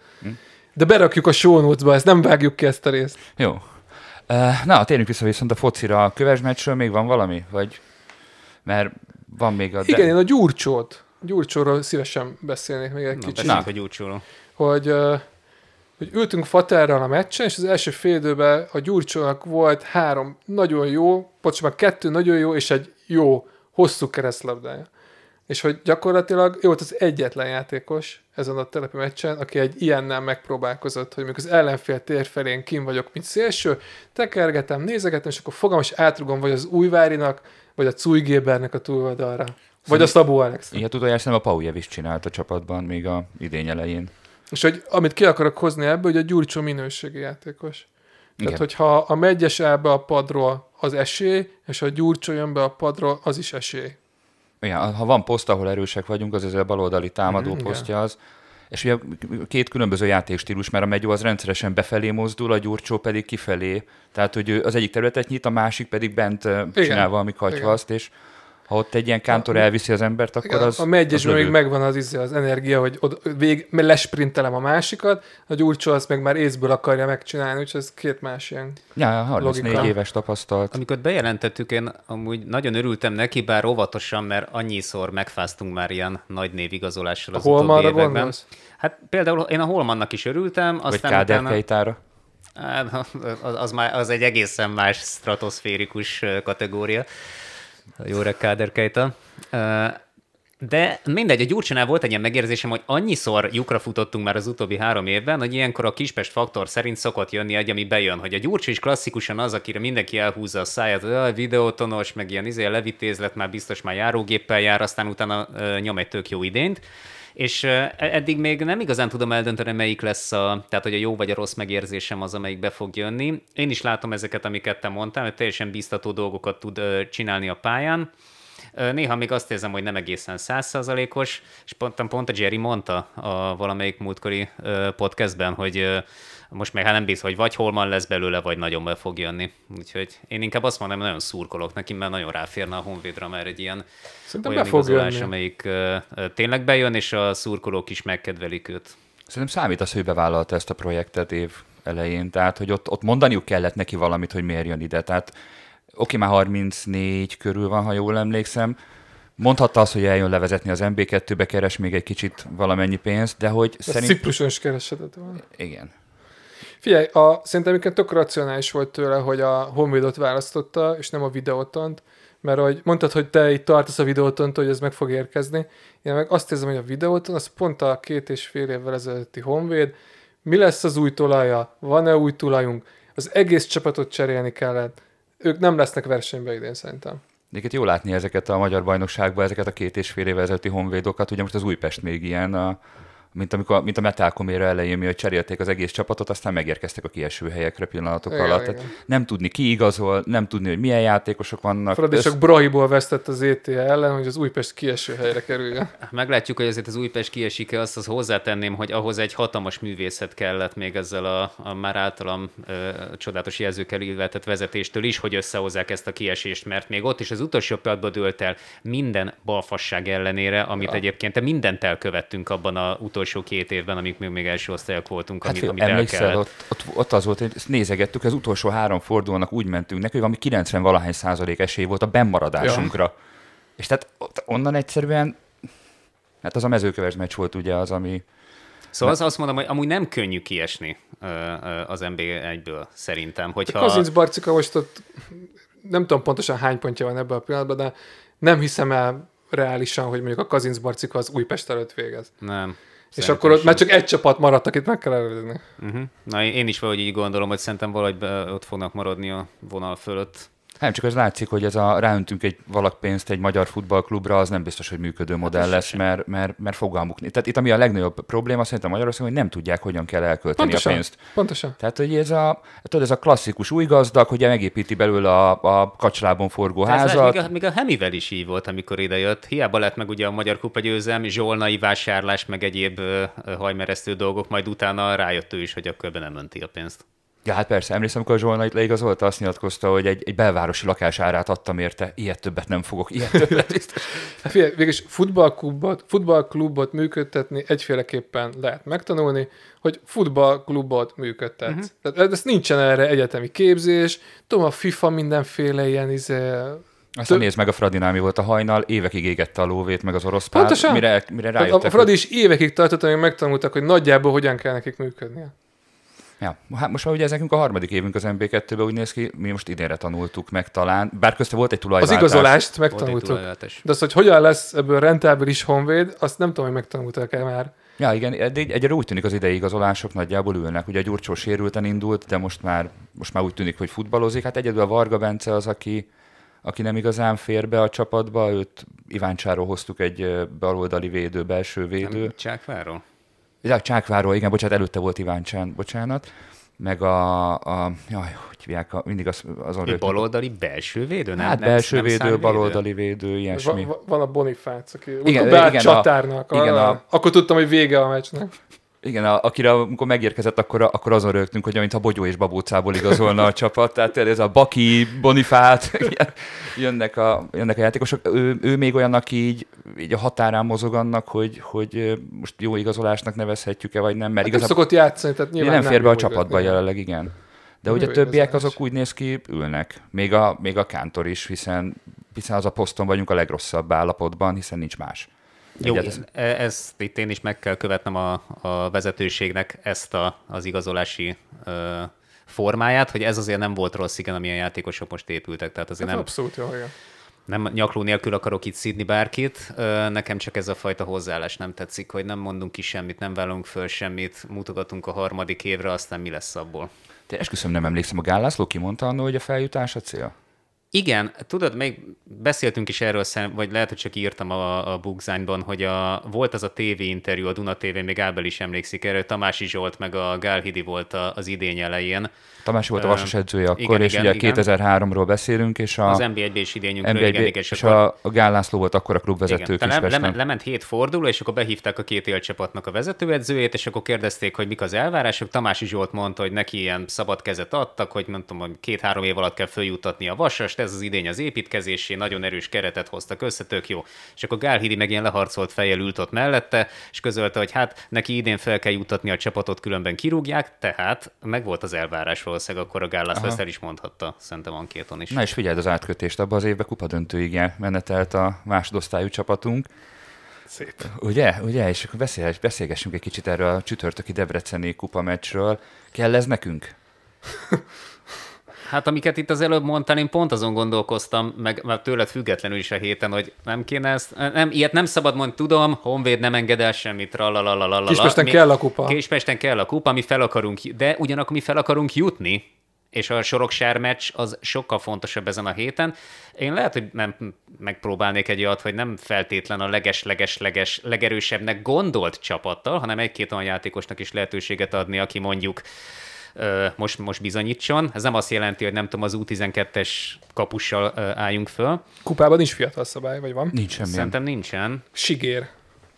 S2: de berakjuk a show notes-ba, ezt nem vágjuk ki ezt a részt.
S1: Jó. Na, térjünk vissza viszont a focira. A köves meccsről még van valami? Vagy... Mert van még a...
S2: Igen, én a gyurcsót, gyurcsóról szívesen beszélnék még egy
S3: Na,
S2: kicsit.
S3: beszéljünk a gyúcsóról.
S2: hogy, hogy ültünk Faterral a meccsen, és az első fél időben a Gyurcsónak volt három nagyon jó, pontosabban kettő nagyon jó, és egy jó, hosszú keresztlabdája. és hogy gyakorlatilag ő volt az egyetlen játékos ezen a telepi meccsen, aki egy ilyennel megpróbálkozott, hogy mikor az ellenfél tér felén kim vagyok, mint szélső, tekergetem, nézegetem, és akkor fogom, és átrugom vagy az Újvárinak, vagy a Cújgébernek a túloldalra. Vagy a Szabó Alex.
S1: Ilyet utoljára nem a Paujevic csinált a csapatban még a idény elején.
S2: És hogy amit ki akarok hozni ebből, hogy a Gyurcsó minőségi játékos. Igen. Tehát, hogyha a megyes el be a padról, az esély, és ha a Gyurcsó jön be a padról, az is esély.
S1: Igen, ha van poszt, ahol erősek vagyunk, az ez a baloldali támadó mm, posztja az. És ugye két különböző játékstílus, mert a Megyó az rendszeresen befelé mozdul, a Gyurcsó pedig kifelé. Tehát, hogy az egyik területet nyit, a másik pedig bent Igen. csinál valami katyvaszt, és ha ott egy ilyen kántor elviszi az embert, akkor az...
S2: A megyesben még megvan az, izé, az energia, hogy oda, vég, lesprintelem a másikat, a gyurcsó azt meg már észből akarja megcsinálni, úgyhogy ez két más ilyen
S1: Ja, 34 logika. éves tapasztalt.
S3: Amikor bejelentettük, én amúgy nagyon örültem neki, bár óvatosan, mert annyiszor megfáztunk már ilyen nagy névigazolással az a utóbbi években. Gondolsz? Hát például én a Holmannak is örültem.
S1: Aztán Vagy Káder utána... [laughs]
S3: Az, az, már, az egy egészen más stratoszférikus kategória jó Káder Kejta. De mindegy, a Gyurcsánál volt egy ilyen megérzésem, hogy annyiszor lyukra futottunk már az utóbbi három évben, hogy ilyenkor a Kispest faktor szerint szokott jönni egy, ami bejön, hogy a Gyurcs is klasszikusan az, akire mindenki elhúzza a száját, hogy a videótonos, meg ilyen izé, levitézlet, már biztos már járógéppel jár, aztán utána uh, nyom egy tök jó idényt. És e-, eddig még nem igazán tudom eldönteni, melyik lesz a, tehát hogy a jó vagy a rossz megérzésem az, amelyik be fog jönni. Én is látom ezeket, amiket te mondtál, hogy teljesen biztató dolgokat tud csinálni a pályán. Néha még azt érzem, hogy nem egészen százszázalékos, és pont, pont a Jerry mondta a valamelyik múltkori podcastben, hogy most meg hát nem bíz, hogy vagy Holman lesz belőle, vagy nagyon be fog jönni. Úgyhogy én inkább azt mondom, hogy nagyon szurkolok neki, mert nagyon ráférne a Honvédra, mert egy ilyen Szerintem olyan be fog igazolás, jönni. amelyik uh, tényleg bejön, és a szurkolók is megkedvelik őt.
S1: Szerintem számít az, hogy bevállalta ezt a projektet év elején, tehát hogy ott, ott mondaniuk kellett neki valamit, hogy miért jön ide. Tehát oké, már 34 körül van, ha jól emlékszem, Mondhatta azt, hogy eljön levezetni az MB2-be, keres még egy kicsit valamennyi pénzt, de hogy
S2: szerint... Cipruson is keresetett volna.
S1: Igen.
S2: Figyelj, a, szerintem igen tök racionális volt tőle, hogy a Honvédot választotta, és nem a videótont, mert hogy mondtad, hogy te itt tartasz a videótont, hogy ez meg fog érkezni. Én meg azt érzem, hogy a videóton, az pont a két és fél évvel ezelőtti Honvéd, mi lesz az új tolaja, van-e új tulajunk, az egész csapatot cserélni kellett. Ők nem lesznek versenybe idén szerintem.
S1: Egyébként jó látni ezeket a magyar bajnokságban, ezeket a két és fél évvel ezelőtti honvédokat. Ugye most az Újpest még ilyen, a, mint, amikor, mint a Metalcoméra elején, mi, hogy cserélték az egész csapatot, aztán megérkeztek a kieső helyekre pillanatok igen, alatt. Igen. nem tudni ki igazol, nem tudni, hogy milyen játékosok vannak.
S2: Fradi csak Brahiból vesztett az ETA ellen, hogy az Újpest kieső helyre kerüljön. [laughs]
S3: Meglátjuk, hogy ezért az Újpest kiesik-e, azt az hozzátenném, hogy ahhoz egy hatalmas művészet kellett még ezzel a, a már általam ö, csodálatos jelzőkkel illetett vezetéstől is, hogy összehozzák ezt a kiesést, mert még ott is az utolsó pillanatban dőlt el minden balfasság ellenére, amit ja. egyébként mindent elkövettünk abban a utolsó utolsó két évben, amik még, még első osztályok voltunk, hát, amit, amit el kellett.
S1: Ott, ott, ott, az volt, hogy ezt nézegettük, az utolsó három fordulónak úgy mentünk neki, hogy valami 90 valahány százalék esély volt a bennmaradásunkra. Ja. És tehát ott, onnan egyszerűen, hát az a mezőköves meccs volt ugye az, ami,
S3: Szóval az azt mondom, hogy amúgy nem könnyű kiesni az NB1-ből szerintem. Hogyha...
S2: A Kazinc Barcika most ott nem tudom pontosan hány pontja van ebben a pillanatban, de nem hiszem el reálisan, hogy mondjuk a Kazinc Barcika az Újpest előtt végez.
S3: Nem.
S2: És akkor ott már csak egy csapat maradt, akit meg kell előzni.
S3: Uh-huh. Na, én is valahogy így gondolom, hogy szerintem valahogy ott fognak maradni a vonal fölött.
S1: Nem, csak az látszik, hogy ez a ráöntünk egy valak pénzt egy magyar futballklubra, az nem biztos, hogy működő modell hát lesz, mert, mert, mert fogalmuk. Tehát itt ami a legnagyobb probléma szerintem Magyarországon, hogy nem tudják, hogyan kell elkölteni
S2: pontosan,
S1: a pénzt.
S2: Pontosan.
S1: Tehát, hogy ez a, tudod, ez a klasszikus új gazdag, hogy megépíti belőle a, a kacslában forgó Ez házat.
S3: Még a, még a Hemivel is így volt, amikor idejött. Hiába lett meg ugye a Magyar Kupa győzelmi, zsolnai vásárlás, meg egyéb hajmeresztő dolgok, majd utána rájött ő is, hogy akkor ebben nem menti a pénzt.
S1: Ja, hát persze, emlékszem, amikor a Zsolna itt leigazolta, azt nyilatkozta, hogy egy, egy belvárosi lakás árát adtam érte, ilyet többet nem fogok, ilyet [laughs] többet biztos.
S2: hát figyelj, végülis futballklubot, futballklubot működtetni egyféleképpen lehet megtanulni, hogy futballklubot működtetsz. Uh-huh. Tehát ez nincsen erre egyetemi képzés, tudom, a FIFA mindenféle ilyen izé,
S1: azt nézd meg a Fradinál, mi volt a hajnal, évekig égette a lóvét, meg az orosz pár, Pontosan. mire, mire rájöttek.
S2: A Fradi is évekig tartott, amíg megtanultak, hogy nagyjából hogyan kell nekik működnie.
S1: Ja, hát most már ugye ez nekünk a harmadik évünk az MB2-ben úgy néz ki, mi most idénre tanultuk meg talán, bár közte volt egy
S2: Az
S1: tulajváltás.
S2: igazolást
S3: Volt egy
S2: megtanultuk. De az, hogy hogyan lesz ebből rentábilis honvéd, azt nem tudom, hogy megtanulták-e már.
S1: Ja, igen, de egy- egyre úgy tűnik az idei igazolások nagyjából ülnek. Ugye Gyurcsó sérülten indult, de most már, most már úgy tűnik, hogy futballozik. Hát egyedül a Varga Bence az, aki, aki nem igazán fér be a csapatba, őt Iváncsáról hoztuk egy baloldali védő, belső védő.
S3: Nem Csákváról?
S1: Ja, Csákváról, igen, bocsánat, előtte volt Iváncsán, bocsánat. Meg a, a jaj, hogy hívják, a, mindig az, azon rögtön-
S3: baloldali belső védő? Nem,
S1: Hát
S3: nem,
S1: belső
S3: nem
S1: védő, baloldali védő, ilyesmi.
S2: Va- va- van a Bonifác, aki
S1: Igen,
S2: igen, csatárnak.
S1: a- igen,
S2: a,
S1: a-
S2: Akkor tudtam, hogy vége a meccsnek.
S1: Igen, a, akire amikor megérkezett, akkor, akkor azon rögtünk, hogy mintha Bogyó és Babócából igazolna a csapat. Tehát ez a Baki, Bonifát, jönnek a, jönnek a játékosok. Ő, ő még olyan, aki így, így a határán mozog annak, hogy, hogy most jó igazolásnak nevezhetjük-e, vagy nem. Mert
S2: Hát nem
S1: igazából
S2: szokott játszani, tehát
S1: nyilván
S2: nyilván
S1: nem fér be a csapatba
S2: igaz-
S1: jelenleg, igen. De
S2: Nem
S1: ugye a többiek azok úgy néz ki, ülnek. Még a, még a Kántor is, hiszen, hiszen az a poszton vagyunk a legrosszabb állapotban, hiszen nincs más.
S3: Jó,
S1: Egyáltalán-
S3: e- ezt itt én is meg kell követnem a, a vezetőségnek ezt a, az igazolási ö, formáját, hogy ez azért nem volt rossz, igen, amilyen játékosok most épültek. Tehát azért
S2: Hát
S3: nem,
S2: abszolút jó, igen.
S3: nem nyakló nélkül akarok itt szidni bárkit. Ö, Nekem csak ez a fajta hozzáállás nem tetszik, hogy nem mondunk ki semmit, nem vállalunk föl semmit, mutogatunk a harmadik évre, aztán mi lesz abból.
S1: Te esküszöm nem emlékszem, a Gál László kimondta annól, hogy a feljutás a cél?
S3: Igen, tudod, még beszéltünk is erről, vagy lehet, hogy csak írtam a, a Bugzányban, hogy a, volt az a TV interjú, a Duna TV, még Ábel is emlékszik erre, Tamási Zsolt meg a Gál Hidi volt a, az idény elején.
S1: Tamás volt a vasas edzője akkor,
S3: igen,
S1: és
S3: igen,
S1: ugye
S3: igen.
S1: 2003-ról beszélünk, és a
S3: Az NB1-ben is idényünkről,
S1: NB1
S3: igen, igen,
S1: és
S3: akkor-
S1: a, Gál László volt akkor a klubvezető
S3: igen.
S1: Kispesten.
S3: lement, lement hét forduló, és akkor behívták a két élcsapatnak a vezetőedzőjét, és akkor kérdezték, hogy mik az elvárások. Tamási Zsolt mondta, hogy neki ilyen szabad kezet adtak, hogy tudom, hogy két-három év alatt kell följutatni a vasast, ez az idény az építkezésé, nagyon erős keretet hoztak össze, tök jó. És akkor Gál Hidi meg ilyen leharcolt fejjel ült ott mellette, és közölte, hogy hát neki idén fel kell juttatni a csapatot, különben kirúgják, tehát meg volt az elvárás valószínűleg, akkor a Gál ezt el is mondhatta, szerintem ankéton is.
S1: Na és figyeld az átkötést, abban az évben kupadöntőig el- menetelt a másodosztályú csapatunk.
S2: Szép.
S1: Ugye? Ugye? És akkor beszél, beszélgessünk egy kicsit erről a csütörtöki Debreceni kupa meccsről. Kell ez nekünk? [laughs]
S3: Hát amiket itt az előbb mondtál, én pont azon gondolkoztam, meg, meg tőled függetlenül is a héten, hogy nem kéne ezt, nem, ilyet nem szabad mondani, tudom, Honvéd nem enged el semmit, tralalalala.
S2: Kispesten kell a kupa.
S3: Kispesten kell a kupa, mi fel akarunk, de ugyanakkor mi fel akarunk jutni, és a Soroksár meccs az sokkal fontosabb ezen a héten. Én lehet, hogy nem megpróbálnék egy olyat, hogy nem feltétlen a leges-leges-leges legerősebbnek gondolt csapattal, hanem egy-két olyan játékosnak is lehetőséget adni, aki mondjuk most, most bizonyítson. Ez nem azt jelenti, hogy nem tudom, az U12-es kapussal álljunk föl.
S2: Kupában nincs fiatal szabály, vagy van?
S1: Nincs semmilyen.
S3: Szerintem nincsen.
S2: Sigér.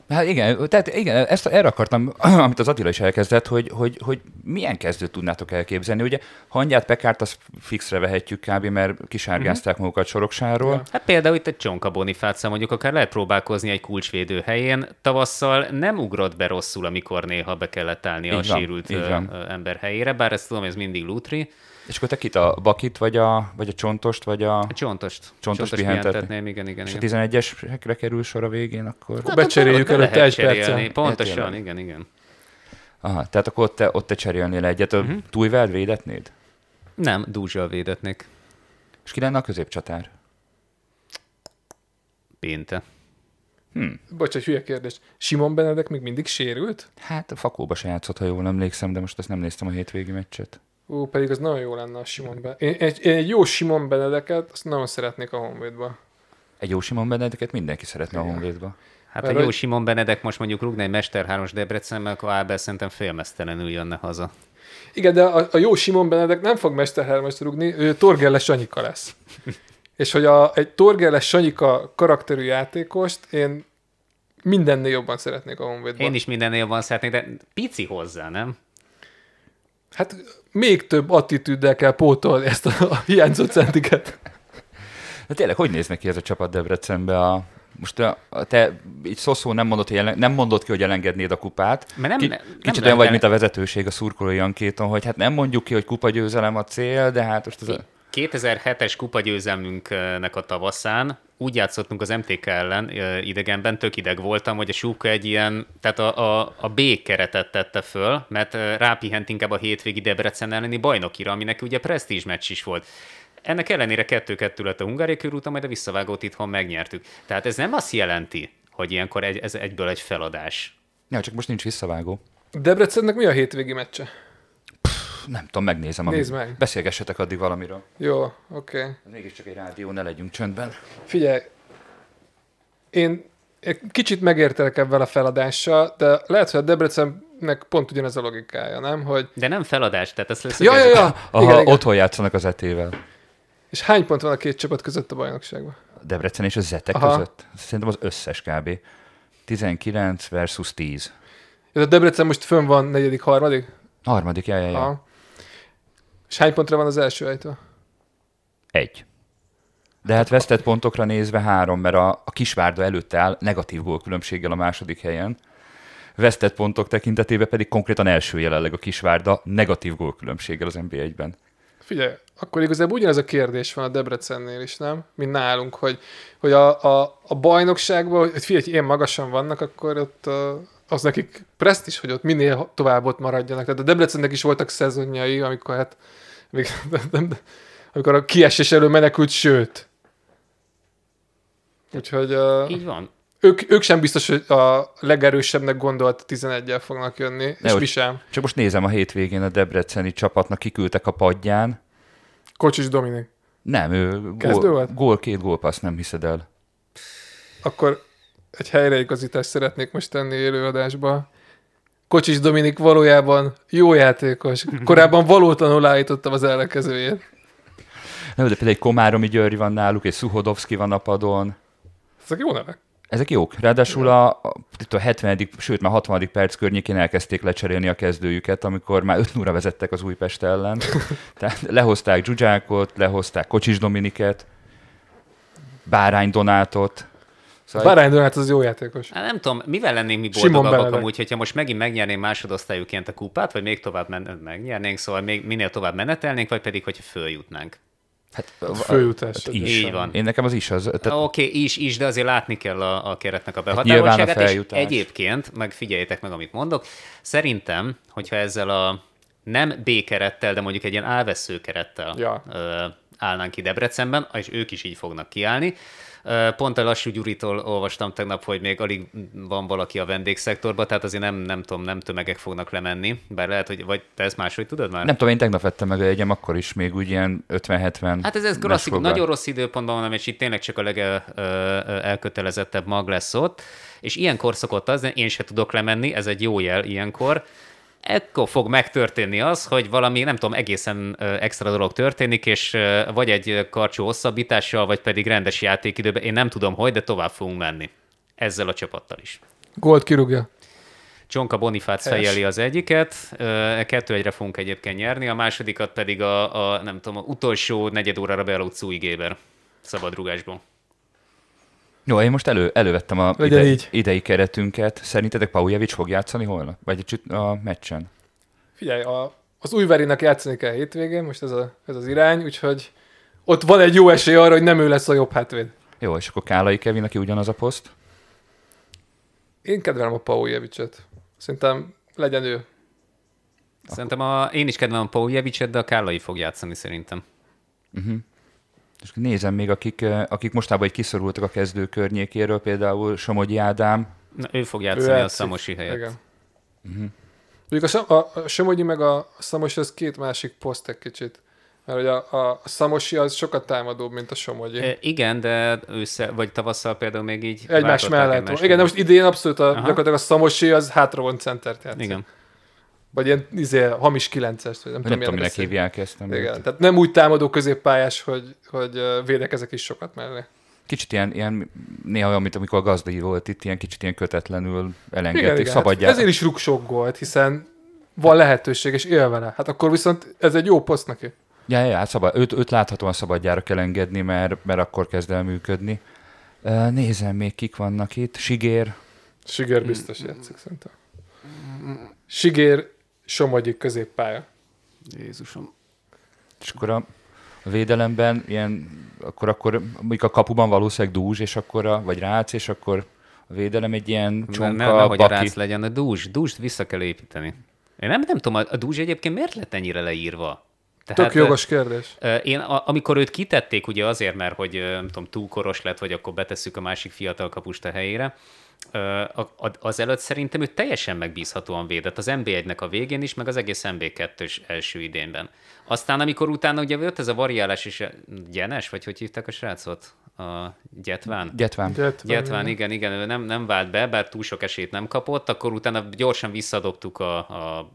S1: Hát igen, tehát igen, ezt erre akartam, [clears throat] amit az Attila is elkezdett, hogy, hogy, hogy milyen kezdőt tudnátok elképzelni. Ugye Hangyát, Pekárt azt fixre vehetjük kb., mert kisárgázták magukat Soroksáról.
S2: Ja.
S3: Hát például itt egy Csonka Bonifáccal mondjuk akár lehet próbálkozni egy kulcsvédő helyén. Tavasszal nem ugrott be rosszul, amikor néha be kellett állni a
S1: Így van,
S3: sérült ö,
S1: van.
S3: ö, ember helyére, bár ezt tudom, ez mindig lútri.
S1: És akkor te kit a Bakit, vagy a, vagy a Csontost, vagy a,
S3: A csontost.
S1: Csontost
S3: pihentetném, igen, igen,
S1: és a
S3: igen.
S1: 11-esekre kerül sor a végén, akkor...
S2: Akkor becseréljük előtte egy perccel.
S3: Pontosan, igen, igen.
S1: Aha, tehát akkor ott te, ott te cserélnél egyet.
S3: Mhm.
S1: Uh-huh. Tújveld védetnéd?
S3: Nem, Dúzsal védetnék.
S1: És ki lenne a középcsatár?
S3: Pénte.
S2: Bocs, egy hülye kérdés. Simon Benedek még mindig sérült?
S1: Hát a Fakóba se játszott, ha jól emlékszem, de most ezt nem néztem a hétvégi meccset.
S2: Ó, pedig az nagyon jó lenne a Simon Benedek. Én, egy, én egy jó Simon Benedeket, azt nagyon szeretnék a Honvédba.
S1: Egy jó Simon Benedeket mindenki szeretne a. Honvédba.
S3: Hát
S2: Mert
S3: a jó
S2: hogy-
S3: Simon Benedek most mondjuk rúgna egy Mester 3-os Debrecenben, akkor Ábel szerintem félmeztelenül jönne haza.
S2: Igen, de a, a jó Simon Benedek nem fog Mesterhermest rúgni, ő Torgelles Sanyika lesz. [laughs] És hogy a, egy Torgelles Sanyika karakterű játékost én mindennél jobban szeretnék a Honvédban.
S3: Én is mindennél jobban szeretnék, de pici hozzá, nem?
S2: Hát még több attitűddel kell pótolni ezt a, a hiányzó centiket.
S1: De tényleg, hogy néz neki ez a csapat Debrecenbe? A, most a, a te így szó nem mondod, hogy ellen, nem mondod ki, hogy elengednéd a kupát.
S3: Mert nem-
S1: Ki,
S3: nem
S1: kicsit
S3: lehet
S1: olyan vagy, mint a vezetőség a szurkolói ankéton, hogy hát nem mondjuk ki, hogy kupa győzelem a cél, de hát most ez a...
S3: 2007-es kupagyőzelmünknek a tavaszán úgy játszottunk az MTK ellen idegenben, tök ideg voltam, hogy a Súka egy ilyen, tehát a, a, a B keretet tette föl, mert rápihent inkább a hétvégi Debrecen elleni bajnokira, aminek ugye presztízs meccs is volt. Ennek ellenére 2-2 lett a Hungária körúton, majd a visszavágót itthon megnyertük. Tehát ez nem azt jelenti, hogy ilyenkor egy, ez egyből egy feladás.
S1: Ja, csak most nincs visszavágó.
S2: Debrecennek mi a hétvégi meccse?
S1: Nem tudom, megnézem.
S2: Nézd meg.
S1: Beszélgessetek addig valamiről.
S2: Jó, oké. Okay.
S1: Mégiscsak egy rádió, ne legyünk csöndben.
S2: Figyelj, én egy kicsit megértelek ebben a feladással, de lehet, hogy a Debrecennek pont ugyanez a logikája, nem? Hogy...
S3: De nem feladás, tehát ezt lesz.
S2: Ja, ja, ja.
S1: Aha, igen, igen. otthon játszanak az etével.
S2: És hány pont van a két csapat között a bajnokságban?
S1: A Debrecen és a Zetek Aha. között? Szerintem az összes kb. 19 versus 10.
S2: Ez a Debrecen most fönn van negyedik, harmadik?
S1: Harmadik, jaj, jaj, jaj.
S2: És hány pontra van az első helytől?
S1: Egy. De hát vesztett pontokra nézve három, mert a, a Kisvárda előtt áll negatív gólkülönbséggel a második helyen. Vesztett pontok tekintetében pedig konkrétan első jelenleg a Kisvárda negatív gólkülönbséggel az NB1-ben.
S2: Figyelj, akkor igazából ugyanez a kérdés van a Debrecennél is, nem? Mint nálunk, hogy, hogy a, a, a bajnokságban, hogy figyelj, hogy ilyen magasan vannak, akkor ott az nekik preszt is, hogy ott minél tovább ott maradjanak. Tehát a Debrecennek is voltak szezonjai, amikor hát még, [laughs] amikor a kiesés elő menekült, sőt. Úgyhogy... Uh,
S3: Így van.
S2: Ők, ők sem biztos, hogy a legerősebbnek gondolt 11-el fognak jönni, ne, és mi sem.
S1: Csak most nézem a hétvégén a debreceni csapatnak, kiküldtek a padján.
S2: Kocsis Dominik.
S1: Nem, ő gól, gól, két gólpassz, nem hiszed el.
S2: Akkor egy helyreigazítást szeretnék most tenni élőadásba. Kocsis Dominik valójában jó játékos. Korábban valótlanul állítottam az ellenkezőjét.
S1: Nem, de például egy Komáromi György van náluk, egy Szuhodovszki van a padon.
S2: Ezek jó nevek.
S1: Ezek jók. Ráadásul a, a, a 70. sőt már 60. perc környékén elkezdték lecserélni a kezdőjüket, amikor már 5 0 vezettek az Újpest ellen. [laughs] Tehát lehozták Zsuzsákot, lehozták Kocsis Dominiket, Bárány Donátot,
S2: Szóval Bárány Donát az jó játékos.
S3: Hát nem tudom, mivel lennénk mi boldogabbak amúgy, hogyha most megint megnyerném másodosztályúként a kupát, vagy még tovább men- megnyernénk, szóval még minél tovább menetelnénk, vagy pedig, hogy följutnánk.
S2: Hát, főjutás. Hát
S1: is. Így van. Én nekem az is az.
S3: Tehát... Oké, okay, is, is, de azért látni kell a, a keretnek a hát behatároltságát, hát és egyébként, meg figyeljétek meg, amit mondok, szerintem, hogyha ezzel a nem B kerettel, de mondjuk egy ilyen álvesző kerettel ja. ö, állnánk ki Debrecenben, és ők is így fognak kiállni, Pont a Lassú Gyuritól olvastam tegnap, hogy még alig van valaki a vendégszektorban, tehát azért nem, nem tudom, nem tömegek fognak lemenni, bár lehet, hogy vagy te ezt máshogy tudod már?
S1: Nem tudom, én tegnap vettem meg egyem, akkor is még úgy ilyen 50-70.
S3: Hát ez, ez klasszik, nagyon rossz időpontban van, és itt tényleg csak a legelkötelezettebb mag lesz ott, és ilyenkor szokott az, de én se tudok lemenni, ez egy jó jel ilyenkor, ekkor fog megtörténni az, hogy valami, nem tudom, egészen extra dolog történik, és vagy egy karcsú hosszabbítással, vagy pedig rendes játékidőben, én nem tudom hogy, de tovább fogunk menni. Ezzel a csapattal is.
S2: Gold kirúgja.
S3: Csonka Bonifác fejeli az egyiket, kettő egyre fogunk egyébként nyerni, a másodikat pedig a, a nem tudom, a utolsó negyed órára bealudt Szúj Géber szabadrugásból.
S1: Jó, én most elő, elővettem a ide, így. idei keretünket. Szerintetek Paujevic fog játszani holnap? Vagy a meccsen?
S2: Figyelj, a, az Újverinek játszani kell hétvégén, most ez, a, ez az irány, úgyhogy ott van egy jó esély arra, hogy nem ő lesz a jobb hátvéd.
S1: Jó, és akkor Kálai Kevin, aki ugyanaz a poszt?
S2: Én kedvelem a Paujevicet. Szerintem legyen ő.
S3: Szerintem a, én is kedvelem a Paujevicet, de a Kálai fog játszani szerintem.
S1: Uh-huh. És nézem még, akik, akik mostában egy kiszorultak a kezdő környékéről, például Somogyi Ádám.
S3: Na, ő fog játszani ő a Szamosi helyet. Igen.
S2: Uh-huh. a, a, a Somogyi meg a Szamosi az két másik poszt egy kicsit. Mert hogy a, a, Szamosi az sokat támadóbb, mint a Somogyi. E,
S3: igen, de ősszel, vagy tavasszal például még így
S2: Egymás mellett. Egymás igen, de most idén abszolút a, gyakorlatilag a Szamosi az hátravont centert játszik.
S3: Igen.
S2: Vagy ilyen izé, hamis 9-es, vagy nem,
S1: nem tudom, tudom minek hívják ezt.
S2: Nem Igen, tehát nem úgy támadó középpályás, hogy, hogy védekezek is sokat mellé.
S1: Kicsit ilyen, ilyen néha olyan, mint amikor a gazdai volt itt, ilyen kicsit ilyen kötetlenül elengedték, szabadjára.
S2: Hát ezért is rúg sok gólt, hiszen van lehetőség, és él vele. Hát akkor viszont ez egy jó poszt neki.
S1: Ja, ja, hát szabad, őt, őt láthatóan szabadjára kell engedni, mert, mert akkor kezd el működni. Nézem még, kik vannak itt. Sigér.
S2: Sigér biztos játszik szerintem. Sigér Somogyi középpálya.
S3: Jézusom.
S1: És akkor a, a védelemben, ilyen, akkor, akkor mondjuk a kapuban valószínűleg dúzs, és akkor a, vagy rác, és akkor a védelem egy ilyen csonka,
S3: ne, ne, hogy a
S1: baki.
S3: rác legyen, a dús, dúst vissza kell építeni. Én nem, nem tudom, a, a dús egyébként miért lett ennyire leírva?
S2: Tök jogos kérdés.
S3: Én, a, amikor őt kitették, ugye azért, mert hogy nem tudom, túl koros lett, vagy akkor betesszük a másik fiatal kapust a helyére, a- a- az előtt szerintem ő teljesen megbízhatóan védett az NB1-nek a végén is, meg az egész NB2-ös első idénben. Aztán, amikor utána ugye jött ez a variálás is, Gyenes, vagy hogy hívták a srácot? A Gyetván?
S1: Gyetván.
S2: Gyert,
S3: Gyetván, igen, igen, ő nem, nem vált be, bár túl sok esélyt nem kapott, akkor utána gyorsan visszadobtuk a, a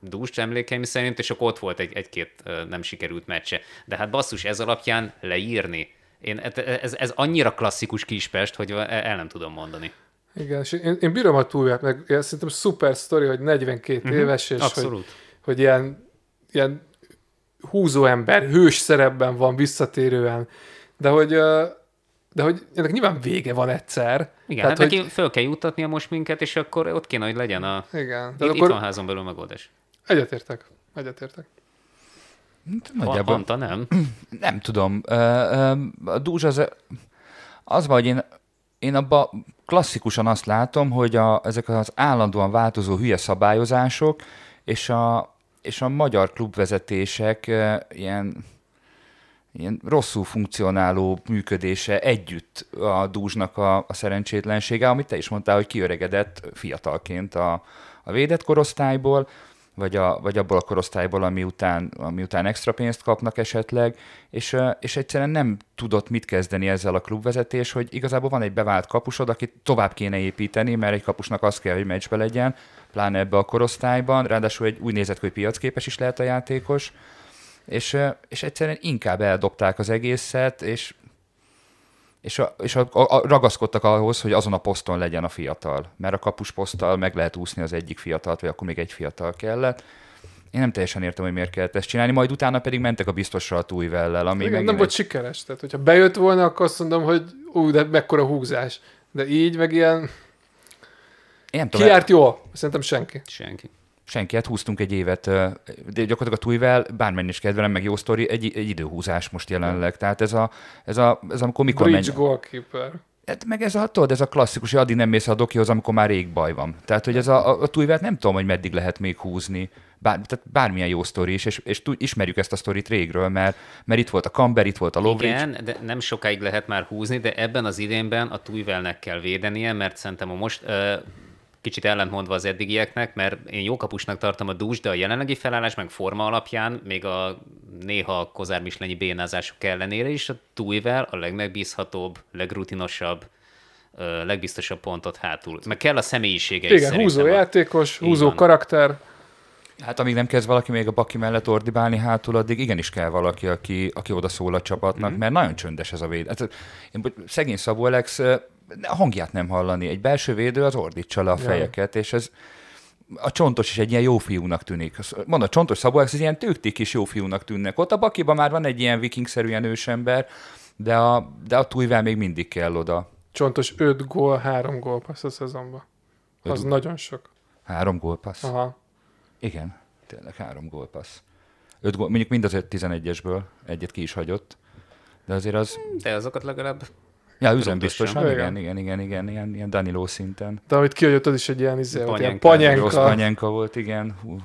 S3: dúst emlékeim szerint, és akkor ott volt egy, egy-két nem sikerült meccse. De hát basszus, ez alapján leírni. Én, ez, ez annyira klasszikus Kispest, hogy el nem tudom mondani.
S2: Igen, és én, én bírom a túlját, meg én szerintem szuper sztori, hogy 42 uh-huh. éves, és hogy,
S3: Abszolút.
S2: hogy ilyen, ilyen húzó ember, hős szerepben van visszatérően, de hogy, de hogy ennek nyilván vége van egyszer.
S3: Igen,
S2: Tehát,
S3: hát
S2: hogy,
S3: neki föl kell juttatnia most minket, és akkor ott kéne, hogy legyen a...
S2: igen,
S3: Itt,
S2: de
S3: itt
S2: akkor
S3: van házon belül megoldás.
S2: egyetértek. Egyetértek.
S1: Nagyjából.
S3: Anta nem? [clears throat]
S1: Nem tudom. A dúzs az, az van, hogy én, én abba klasszikusan azt látom, hogy a, ezek az állandóan változó hülye szabályozások és a, és a magyar klubvezetések ilyen, ilyen rosszul funkcionáló működése együtt a dúzsnak a, a szerencsétlensége, amit te is mondtál, hogy kiöregedett fiatalként a, a védett korosztályból, vagy, a, vagy abból a korosztályból, ami után, ami után extra pénzt kapnak esetleg, és, és egyszerűen nem tudott mit kezdeni ezzel a klubvezetés, hogy igazából van egy bevált kapusod, akit tovább kéne építeni, mert egy kapusnak az kell, hogy meccsbe legyen, pláne ebbe a korosztályban, ráadásul egy úgy nézett, hogy piacképes is lehet a játékos, és, és egyszerűen inkább eldobták az egészet, és és, a, és a, a, a, ragaszkodtak ahhoz, hogy azon a poszton legyen a fiatal. Mert a kapus poszttal meg lehet úszni az egyik fiatalt, vagy akkor még egy fiatal kellett. Én nem teljesen értem, hogy miért kellett ezt csinálni, majd utána pedig mentek a biztosra a tújvellel, ami
S2: Igen, nem
S1: egy-
S2: volt sikeres. Tehát, hogyha bejött volna, akkor azt mondom, hogy ú, de mekkora húzás. De így, meg ilyen...
S1: Én nem
S2: Ki
S1: tudom,
S2: járt jól? Szerintem senki.
S3: Senki.
S1: Senki, hát húztunk egy évet, de gyakorlatilag a tújvel, bármennyi is kedvelem, meg jó sztori, egy, egy időhúzás most jelenleg. Tehát ez a, ez a, ez amikor mikor
S2: Bridge
S1: megy,
S2: goalkeeper.
S1: Hát meg ez a, tudod, ez a klasszikus, hogy addig nem mész a dokihoz, amikor már rég baj van. Tehát, hogy ez a, a, a tújvert nem tudom, hogy meddig lehet még húzni. Bár, tehát bármilyen jó sztori is, és, és tud, ismerjük ezt a sztorit régről, mert, mert itt volt a Camber, itt volt a Lovric.
S3: Igen, de nem sokáig lehet már húzni, de ebben az idénben a Tuivelnek kell védenie, mert szerintem a most ö, kicsit ellentmondva az eddigieknek, mert én jó kapusnak tartom a dús, de a jelenlegi felállás meg forma alapján, még a néha kozármislenyi bénázások ellenére is a Tuivel a legmegbízhatóbb, legrutinosabb, legbiztosabb pontot hátul. Meg kell a személyisége is
S2: Igen, húzó
S3: a-
S2: játékos, húzó
S3: van.
S2: karakter.
S1: Hát amíg nem kezd valaki még a baki mellett ordibálni hátul, addig igenis kell valaki, aki, aki oda szól a csapatnak,
S3: Mhm.
S1: mm-hmm. mert nagyon csöndes ez a véd. Hát, én, szegény Szabó Alex a hangját nem hallani. Egy belső védő az ordítsa le a
S2: Ja.
S1: fejeket, és ez a csontos is egy ilyen jó fiúnak tűnik. Mondom, a csontos Szabó ez ilyen tőkték is jó fiúnak tűnnek. Ott a bakiban már van egy ilyen vikingszerűen ősember, de a, de a tújvel még mindig kell oda.
S2: Csontos 5 gól, 3 gól passz a szezonban. Az
S1: Öt-
S2: nagyon sok.
S1: Három gólpassz.
S2: Aha.
S1: Igen, tényleg három gólpassz. Öt gól, mondjuk mind az öt 11-esből egyet ki is hagyott, de azért az,
S3: De azokat legalább
S1: ja, üzembiztosan,
S2: Pontosan.
S1: igen, igen, igen, igen, igen, ilyen Danilo szinten.
S2: De ahogy kijött, az is egy ilyen, izé, volt, ilyen
S3: Panyenka.
S1: Rossz
S2: panyenka.
S1: panyenka volt, igen. Hú,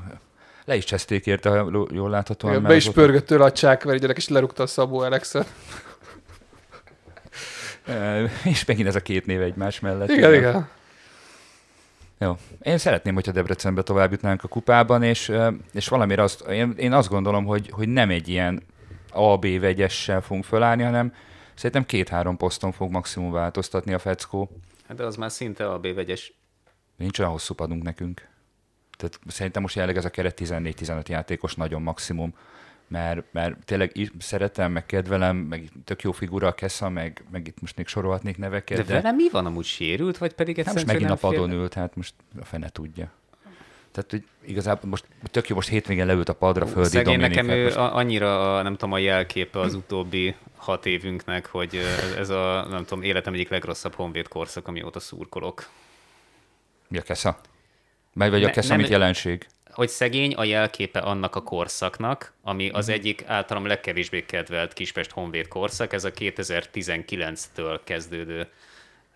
S1: le is cseszték érte, ha jól- láthatóan.
S2: Igen, be is pörgött tőle a csákveri gyerek, és lerúgta a Szabó Alexet. [laughs]
S1: És megint ez a két név egymás mellett.
S2: Igen, igen.
S1: Jó. Én szeretném, hogyha Debrecenbe tovább jutnánk a kupában, és, és valamire azt, én, én azt gondolom, hogy, hogy nem egy ilyen A-B vegyessel fogunk fölállni, hanem szerintem két-három poszton fog maximum változtatni a feckó.
S3: Hát de az már szinte a B-vegyes.
S1: Nincs olyan hosszú padunk nekünk. Tehát szerintem most jelenleg ez a keret 14-15 játékos nagyon maximum, mert, mert tényleg szeretem, meg kedvelem, meg tök jó figura a Kessa, meg, meg itt most még sorolhatnék neveket,
S3: De,
S1: de,
S3: vele mi van amúgy sérült, vagy pedig
S1: hát
S3: egyszerűen
S1: most megint a padon
S3: fér-
S1: ült, hát most a fene tudja. Tehát, hogy igazából most tök jó, most hétvégén leült a padra földi
S3: Szegény
S1: Dominik.
S3: nekem ő
S1: most,
S3: annyira, a, nem tudom, a jelképe az utóbbi hat évünknek, hogy ez a, nem tudom, életem egyik legrosszabb honvéd korszak, amióta szurkolok.
S1: mi a Kessa? Vagy, vagy a Kessa,
S3: nem-
S1: mint jelenség?
S3: hogy szegény a jelképe annak a korszaknak, ami az
S1: Mhm.
S3: egyik általam legkevésbé kedvelt Kispest Honvéd korszak, ez a 2019-től kezdődő